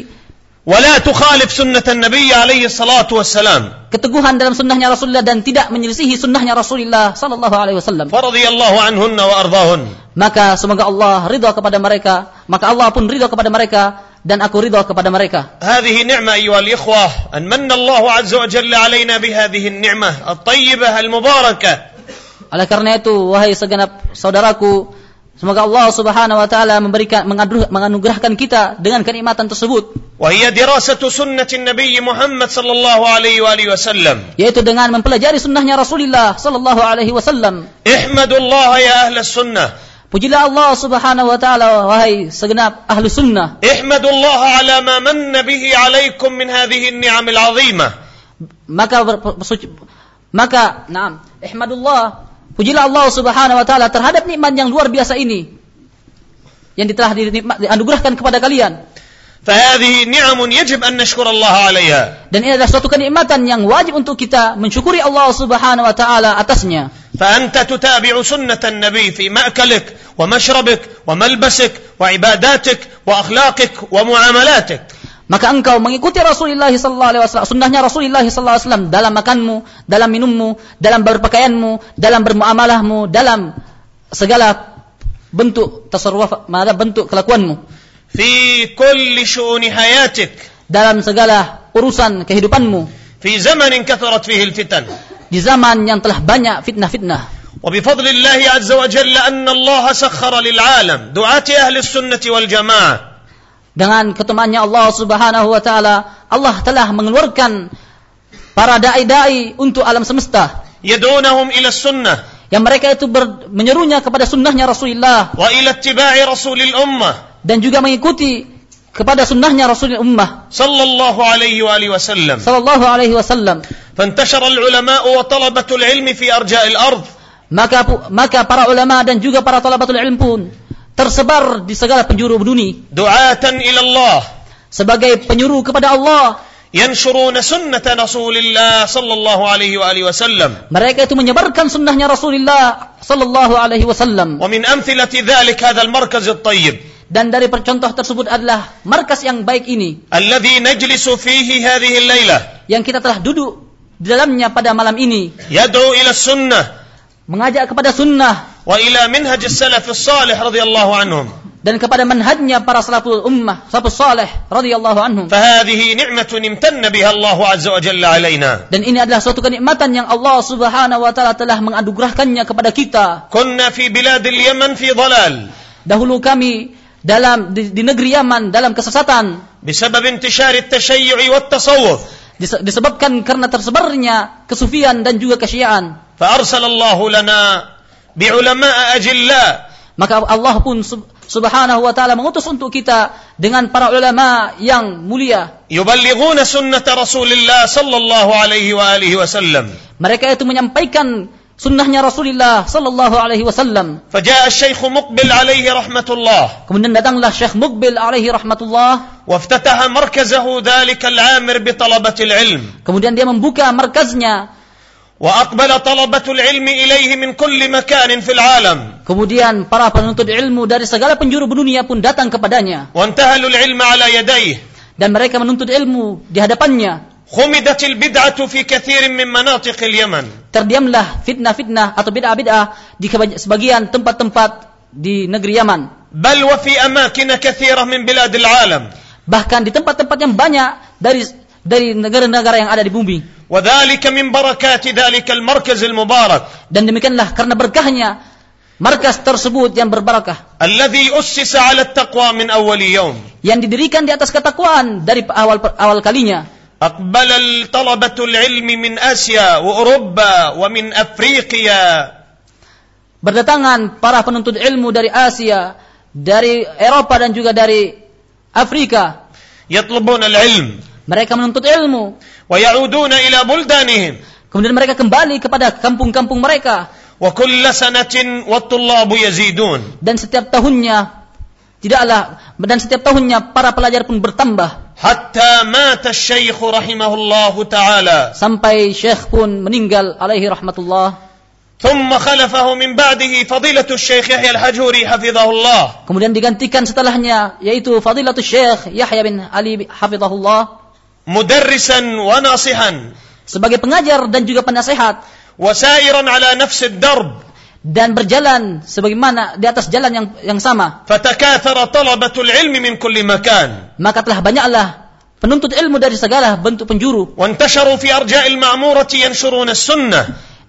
ولا تخالف سنة النبي عليه الصلاة والسلام keteguhan dalam sunnahnya Rasulullah dan tidak menyelisihi sunnahnya Rasulullah Sallallahu Alaihi Wasallam. فرضي الله عنهن وأرضاهن Maka semoga Allah ridha kepada mereka, maka Allah pun ridha kepada mereka dan aku ridha kepada mereka. هذه نعمة أيها الإخوة أن من الله عز وجل علينا بهذه النعمة الطيبة المباركة Oleh karena itu, wahai segenap saudaraku, semoga Allah Subhanahu wa taala memberikan mengadru- menganugerahkan kita dengan kenikmatan tersebut, وهي دراسة سنة النبي محمد صلى الله عليه وآله وسلم yaitu dengan mempelajari sunnahnya Rasulullah sallallahu alaihi wasallam. احمدوا الله يا أهل السنة Pujilah Allah Subhanahu wa taala wahai segenap ahlu sunnah. احمدوا الله على ما من به عليكم من هذه النعم العظيمة Maka ber- bersuci- maka na'am, ihmadullah. Pujilah Allah Subhanahu wa taala terhadap nikmat yang luar biasa ini yang telah dinikmat- dianugerahkan kepada kalian. فهذه نعم يجب أن نشكر الله عليها Dan ini adalah suatu kenikmatan yang wajib untuk kita mensyukuri Allah Subhanahu wa taala atasnya. فأنت تتابع سنة النبي في مأكلك ومشربك وملبسك وعباداتك وأخلاقك ومعاملاتك Maka engkau mengikuti Rasulullah sallallahu alaihi wasallam, sunnahnya Rasulullah sallallahu alaihi wasallam dalam makanmu, dalam minummu, dalam berpakaianmu, dalam bermuamalahmu, dalam segala bentuk tasarruf, mana bentuk kelakuanmu, في كل شؤون حياتك dalam segala urusan kehidupanmu في زمن كثرت فيه الفتن di zaman yang telah banyak fitnah-fitnah. وبفضل الله عز وجل أن الله سخر للعالم دعاة أهل السنة والجماعة dengan ketemannya Allah Subhanahu wa taala Allah telah mengeluarkan para dai-dai untuk alam semesta. Yadunahum ila sunnah. Yang mereka itu ber, menyerunya kepada sunnahnya Rasulullah. Wa ila ittiba'i rasulil ummah. Dan juga mengikuti kepada sunnahnya Rasulullah ummah. Sallallahu alaihi wa alihi wasallam. Sallallahu alaihi wasallam. Fantashara al ulama wa talabatu al ilmi fi arja'il ard. Maka maka para ulama dan juga para talabatul ilm pun tersebar di segala penjuru dunia. Du'atan ila Allah. Sebagai penyuruh kepada Allah. Yanshuruna sunnata Rasulillah sallallahu alaihi wasallam. Mereka itu menyebarkan sunnahnya Rasulullah sallallahu alaihi wasallam. Dan dari percontoh tersebut adalah markas yang baik ini. Alladhi najlisu fihi hadhihi al-lailah. Yang kita telah duduk di dalamnya pada malam ini. Yad'u ila sunnah mengajak kepada sunnah وإلى منهج السلف الصالح رضي الله عنهم dan kepada manhajnya para salaful ummah salafus saleh radhiyallahu anhum فهذه نعمة امتن بها الله عز وجل علينا dan ini adalah suatu kenikmatan yang Allah Subhanahu wa taala telah menganugerahkannya kepada kita كنا في بلاد اليمن في ضلال dahulu kami dalam di, di negeri Yaman dalam kesesatan بسبب انتشار التشيع والتصوف Dise- disebabkan karena tersebarnya kesufian dan juga kesyiaan. Fa'arsalallahu lana bi'ulama'a ajilla. Maka Allah pun subhanahu wa ta'ala mengutus untuk kita dengan para ulama yang mulia. Yuballighuna sunnah Rasulullah sallallahu alaihi wa alihi. Mereka itu menyampaikan sunnahnya Rasulullah sallallahu alaihi wasallam. فجاء الشيخ مقبل عليه رحمة الله Kemudian datanglah Syekh Mukbil alaihi rahmatullah. وافتتح مركزه ذلك العامر بطلبة العلم Kemudian dia membuka markaznya. وأقبل طلبة العلم إليه من كل مكان في العالم Kemudian para penuntut ilmu dari segala penjuru dunia pun datang kepadanya وانتهلوا العلم على يديه dan mereka menuntut ilmu di hadapannya. Humidatil bid'atu fi kathirin min manatiqil Yaman. Terdiamlah fitnah-fitnah atau bid'ah-bid'ah di sebagian tempat-tempat di negeri Yaman. Bal wa fi amakin kathirah min biladil alam. Bahkan di tempat-tempat yang banyak dari dari negara-negara yang ada di bumi. Wadhalika min barakati dhalikal markaz al-mubarak. Dan demikianlah karena berkahnya markas tersebut yang berbarakah. Alladhi ussisa 'ala taqwa min awwal yawm. Yang didirikan di atas ketakwaan dari awal awal kalinya. أقبل طلبة العلم من آسيا وأوروبا ومن أفريقيا Berdatangan para penuntut ilmu dari Asia, dari Eropa dan juga dari Afrika. يطلبون العلم Mereka menuntut ilmu. ويعودون إلى بلدانهم Kemudian mereka kembali kepada kampung-kampung mereka. وكل سنة والطلاب يزيدون Dan setiap tahunnya tidaklah dan setiap tahunnya para pelajar pun bertambah حتى مات الشيخ رحمه الله تعالى sampai syekh pun meninggal alaihi rahmatullah. ثم خلفه من بعده فضيلة الشيخ يحيى الحجوري حفظه الله Kemudian digantikan setelahnya yaitu Fadilatul Syekh Yahya bin Ali hafizahullah مدرسا وناصحا sebagai pengajar dan juga penasehat وسائرا على نفس الدرب dan berjalan sebagaimana di atas jalan yang yang sama. Maka telah banyaklah penuntut ilmu dari segala bentuk penjuru.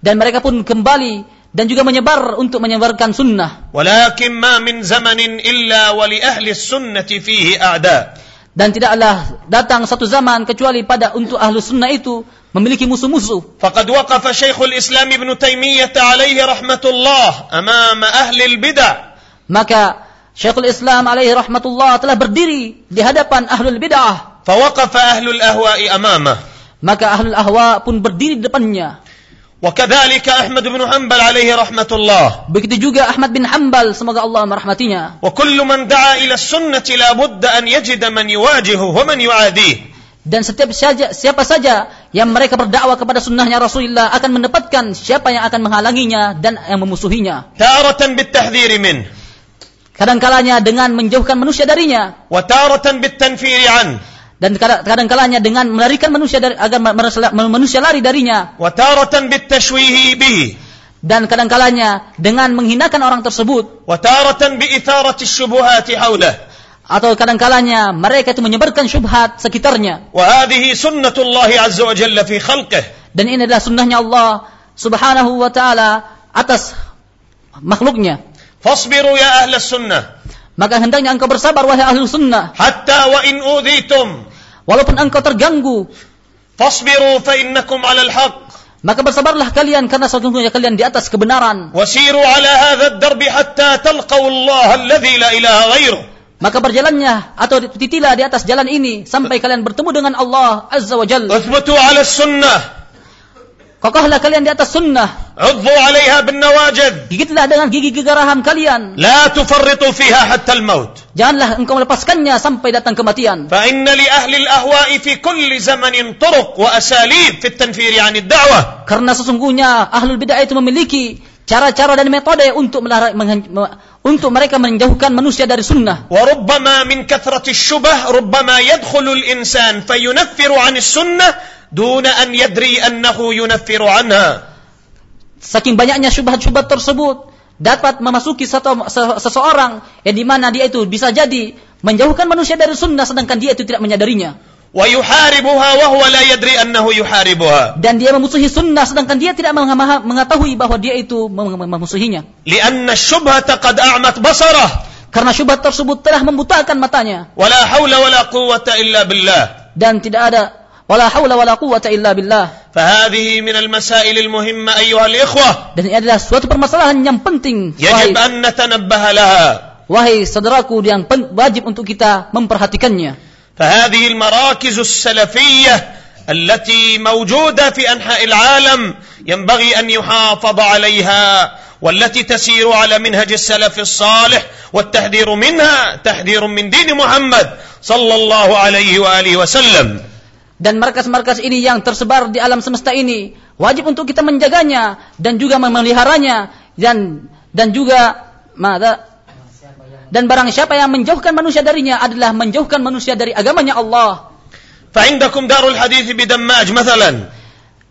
Dan mereka pun kembali dan juga menyebar untuk menyebarkan sunnah. Walakin ma min zamanin illa ahli sunnati fihi a'da dan tidaklah datang satu zaman kecuali pada untuk ahlu sunnah itu memiliki musuh-musuh. Faqad waqafa Syekhul Islam Ibn Taimiyah alaihi rahmatullah amama ahli al-bid'ah. Maka Syekhul Islam alaihi rahmatullah telah berdiri di hadapan ahlul bid'ah. Fawaqafa ahlul ahwa'i amamah. Maka ahlul ahwa pun berdiri di depannya. وكذلك أحمد بن حنبل عليه رحمة الله begitu juga Ahmad bin Hambal semoga Allah merahmatinya وكل من دعا إلى السنة لا بد أن يجد من يواجهه ومن يعاديه dan setiap saja siapa saja yang mereka berdakwah kepada sunnahnya Rasulullah akan mendapatkan siapa yang akan menghalanginya dan yang memusuhinya تارة بالتحذير منه kadang-kalanya dengan menjauhkan manusia darinya وتارة بالتنفير عنه dan kadang kalanya dengan melarikan manusia dari, agar manusia lari darinya. Wataratan bitashwihi bihi. Dan kadang kalanya dengan menghinakan orang tersebut. Wataratan biitharati syubuhati haulah atau kadang kalanya mereka itu menyebarkan syubhat sekitarnya. Wahadhihi sunnatullah azza wa jalla fi khalqih dan ini adalah sunnahnya Allah subhanahu wa taala atas makhluknya. Fasbiru ya ahlas sunnah. Maka hendaknya engkau bersabar wahai ahlu sunnah. Hatta wa in udhitum. Walaupun engkau terganggu. Fasbiru fa innakum ala al-haq. Maka bersabarlah kalian karena sesungguhnya kalian di atas kebenaran. Wasiru ala hadha darbi hatta talqaw Allah alladhi la ilaha ghairuh. Maka berjalannya atau titilah di atas jalan ini sampai kalian bertemu dengan Allah Azza wa Jalla. Uthbatu ala sunnah. kokohlah kalian di atas sunnah عضوا عليها بالنواجذ gigitlah dengan gigi gegarahan kalian لا تفرطوا فيها حتى الموت janganlah engkau melepaskannya sampai datang kematian فإن لأهل الأهواء في كل زمن طرق وأساليب في التنفير عن الدعوة karena sesungguhnya ahlul bid'ah itu memiliki cara-cara dan metode untuk melara- menghan- me- untuk mereka menjauhkan manusia dari sunnah وربما من كثرة الشبه ربما يدخل الإنسان فينفر عن السنة duna an yadri annahu yunaffiru anha. Saking banyaknya syubhat-syubhat tersebut dapat memasuki satu, seseorang yang di mana dia itu bisa jadi menjauhkan manusia dari sunnah sedangkan dia itu tidak menyadarinya. Wa yuharibuha wa huwa la yadri annahu yuharibuha. Dan dia memusuhi sunnah sedangkan dia tidak mengetahui bahwa dia itu memusuhinya. Lianna syubhata qad a'mat basarah. Karena syubhat tersebut telah membutakan matanya. Wala haula wala quwwata illa billah. Dan tidak ada wala haula wala quwata illa billah فهذه من المسائل المهمة أيها الإخوة. Dan ini adalah suatu permasalahan yang penting. يجب أن نتنبه لها. Wahai saudaraku yang wajib untuk kita memperhatikannya. فهذه المراكز السلفية التي موجودة في أنحاء العالم ينبغي أن يحافظ عليها والتي تسير على منهج السلف الصالح والتحذير منها تحذير من دين محمد صلى الله عليه وآله وسلم. Dan markas-markas ini yang tersebar di alam semesta ini wajib untuk kita menjaganya dan juga memeliharanya dan dan juga mada dan barang siapa yang menjauhkan manusia darinya adalah menjauhkan manusia dari agamanya Allah. فعندكم دار الحديث بدماج مثلا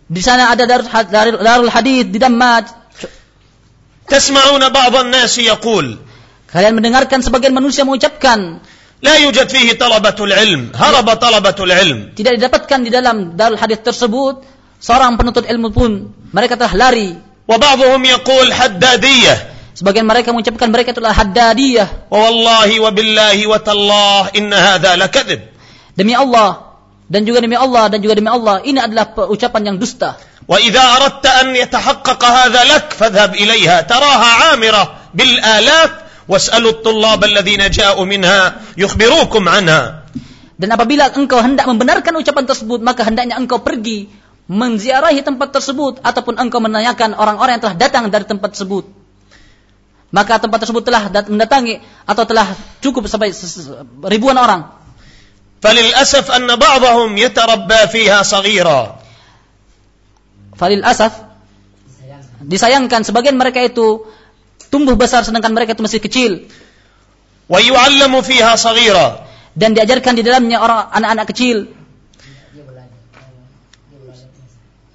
Di sana ada darul, darul, darul hadith di Dammaj. تسمعون بعض الناس يقول Kalian mendengarkan sebagian manusia mengucapkan tidak didapatkan di dalam darul hadis tersebut seorang penuntut ilmu pun mereka telah lari. Sebagian mereka mengucapkan mereka telah haddadiyah. Demi Allah dan juga demi Allah dan juga demi Allah ini adalah ucapan yang dusta. Wa idza aradta an yatahaqqaqa hadza lak fadhhab ilaiha taraha 'amira dan apabila engkau hendak membenarkan ucapan tersebut, maka hendaknya engkau pergi menziarahi tempat tersebut ataupun engkau menanyakan orang-orang yang telah datang dari tempat tersebut. Maka tempat tersebut telah mendatangi atau telah cukup sampai ribuan orang. Falil asaf anna ba'dahum yatarabba fiha saghira. Disayangkan sebagian mereka itu tumbuh besar sedangkan mereka itu masih kecil ويعلم فيها صغيرا dan diajarkan di dalamnya orang anak-anak kecil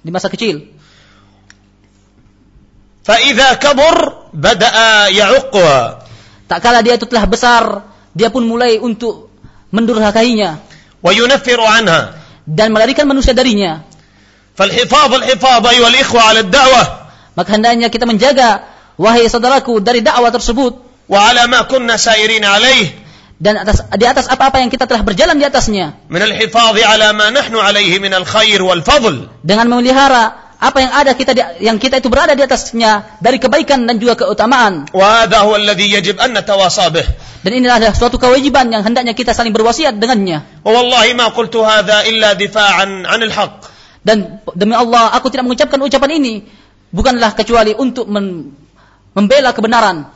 di masa kecil. فإذا كبر بدأ يعقها Tak kala dia itu telah besar, dia pun mulai untuk mendurhakainya وينفر عنها dan melarikan manusia darinya. فالحفاظ الحفاظ أيها الإخوة على الدعوة Maka hendaknya kita menjaga wahai saudaraku dari dakwah tersebut wa ala ma kunna sairin alaih. dan atas di atas apa-apa yang kita telah berjalan di atasnya min al-hifadhi ala ma nahnu alaihi min al-khair wal fadl. dengan memelihara apa yang ada kita di, yang kita itu berada di atasnya dari kebaikan dan juga keutamaan. Wa hadha huwa alladhi yajib an natawasa bih dan ini adalah suatu kewajiban yang hendaknya kita saling berwasiat dengannya. Wallahi ma qultu hadha illa difa'an 'anil haqq. Dan demi Allah aku tidak mengucapkan ucapan ini bukanlah kecuali untuk men membela kebenaran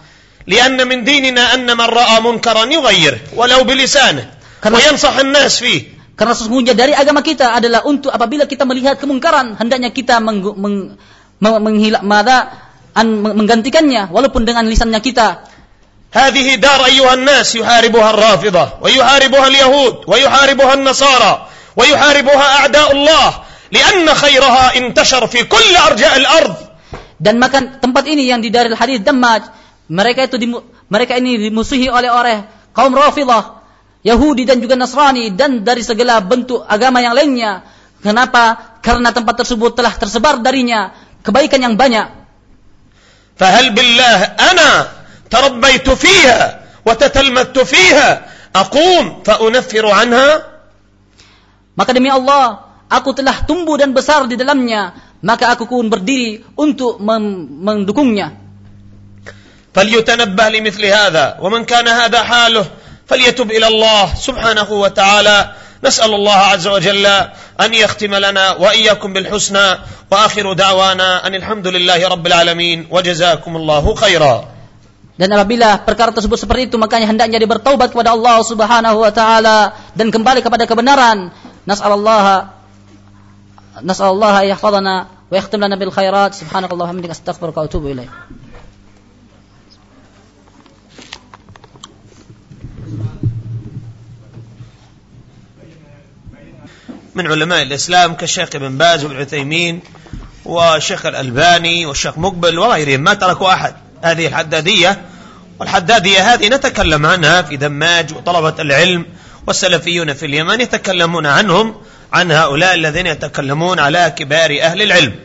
لأن من ديننا أن من رأى منكرا يغيره ولو بلسانه وينصح الناس فيه Karena sesungguhnya dari agama kita adalah untuk apabila kita melihat kemungkaran, hendaknya kita meng, meng, meng- menghila- mada- an- meng- menggantikannya walaupun dengan lisannya kita. هذه دار أيها الناس يحاربها الرافضة ويحاربها اليهود ويحاربها النصارى ويحاربها أعداء الله لأن خيرها انتشر في كل أرجاء الأرض Dan maka tempat ini yang di Daril Hadis Dammaj, mereka itu dimu- mereka ini dimusuhi oleh oleh kaum Rafidah, Yahudi dan juga Nasrani dan dari segala bentuk agama yang lainnya. Kenapa? Karena tempat tersebut telah tersebar darinya kebaikan yang banyak. فهل بالله أنا تربيت فيها وتتلمذت فيها أقوم فأنفر عنها Maka demi Allah, aku telah tumbuh dan besar di dalamnya, maka aku pun berdiri untuk mem- mendukungnya. فليتنبه لمثل هذا ومن كان هذا حاله فليتب الى الله سبحانه وتعالى نسال الله عز وجل ان يختم لنا واياكم بالحسنى واخر دعوانا ان الحمد لله رب العالمين وجزاكم الله خيرا Dan apabila perkara tersebut seperti itu, makanya hendaknya dia bertaubat kepada Allah Subhanahu wa taala dan kembali kepada kebenaran. Nas'alullah نسأل الله أن يحفظنا ويختم لنا بالخيرات. سبحانك اللهم وبحمدك أستغفرك وأتوب إليك. من علماء الإسلام كالشيخ ابن باز والعثيمين والشيخ الألباني والشيخ مقبل وغيرهم ما تركوا أحد. هذه الحدادية والحدادية هذه نتكلم عنها في دماج وطلبة العلم والسلفيون في اليمن يتكلمون عنهم. عن هؤلاء الذين يتكلمون على كبار أهل العلم.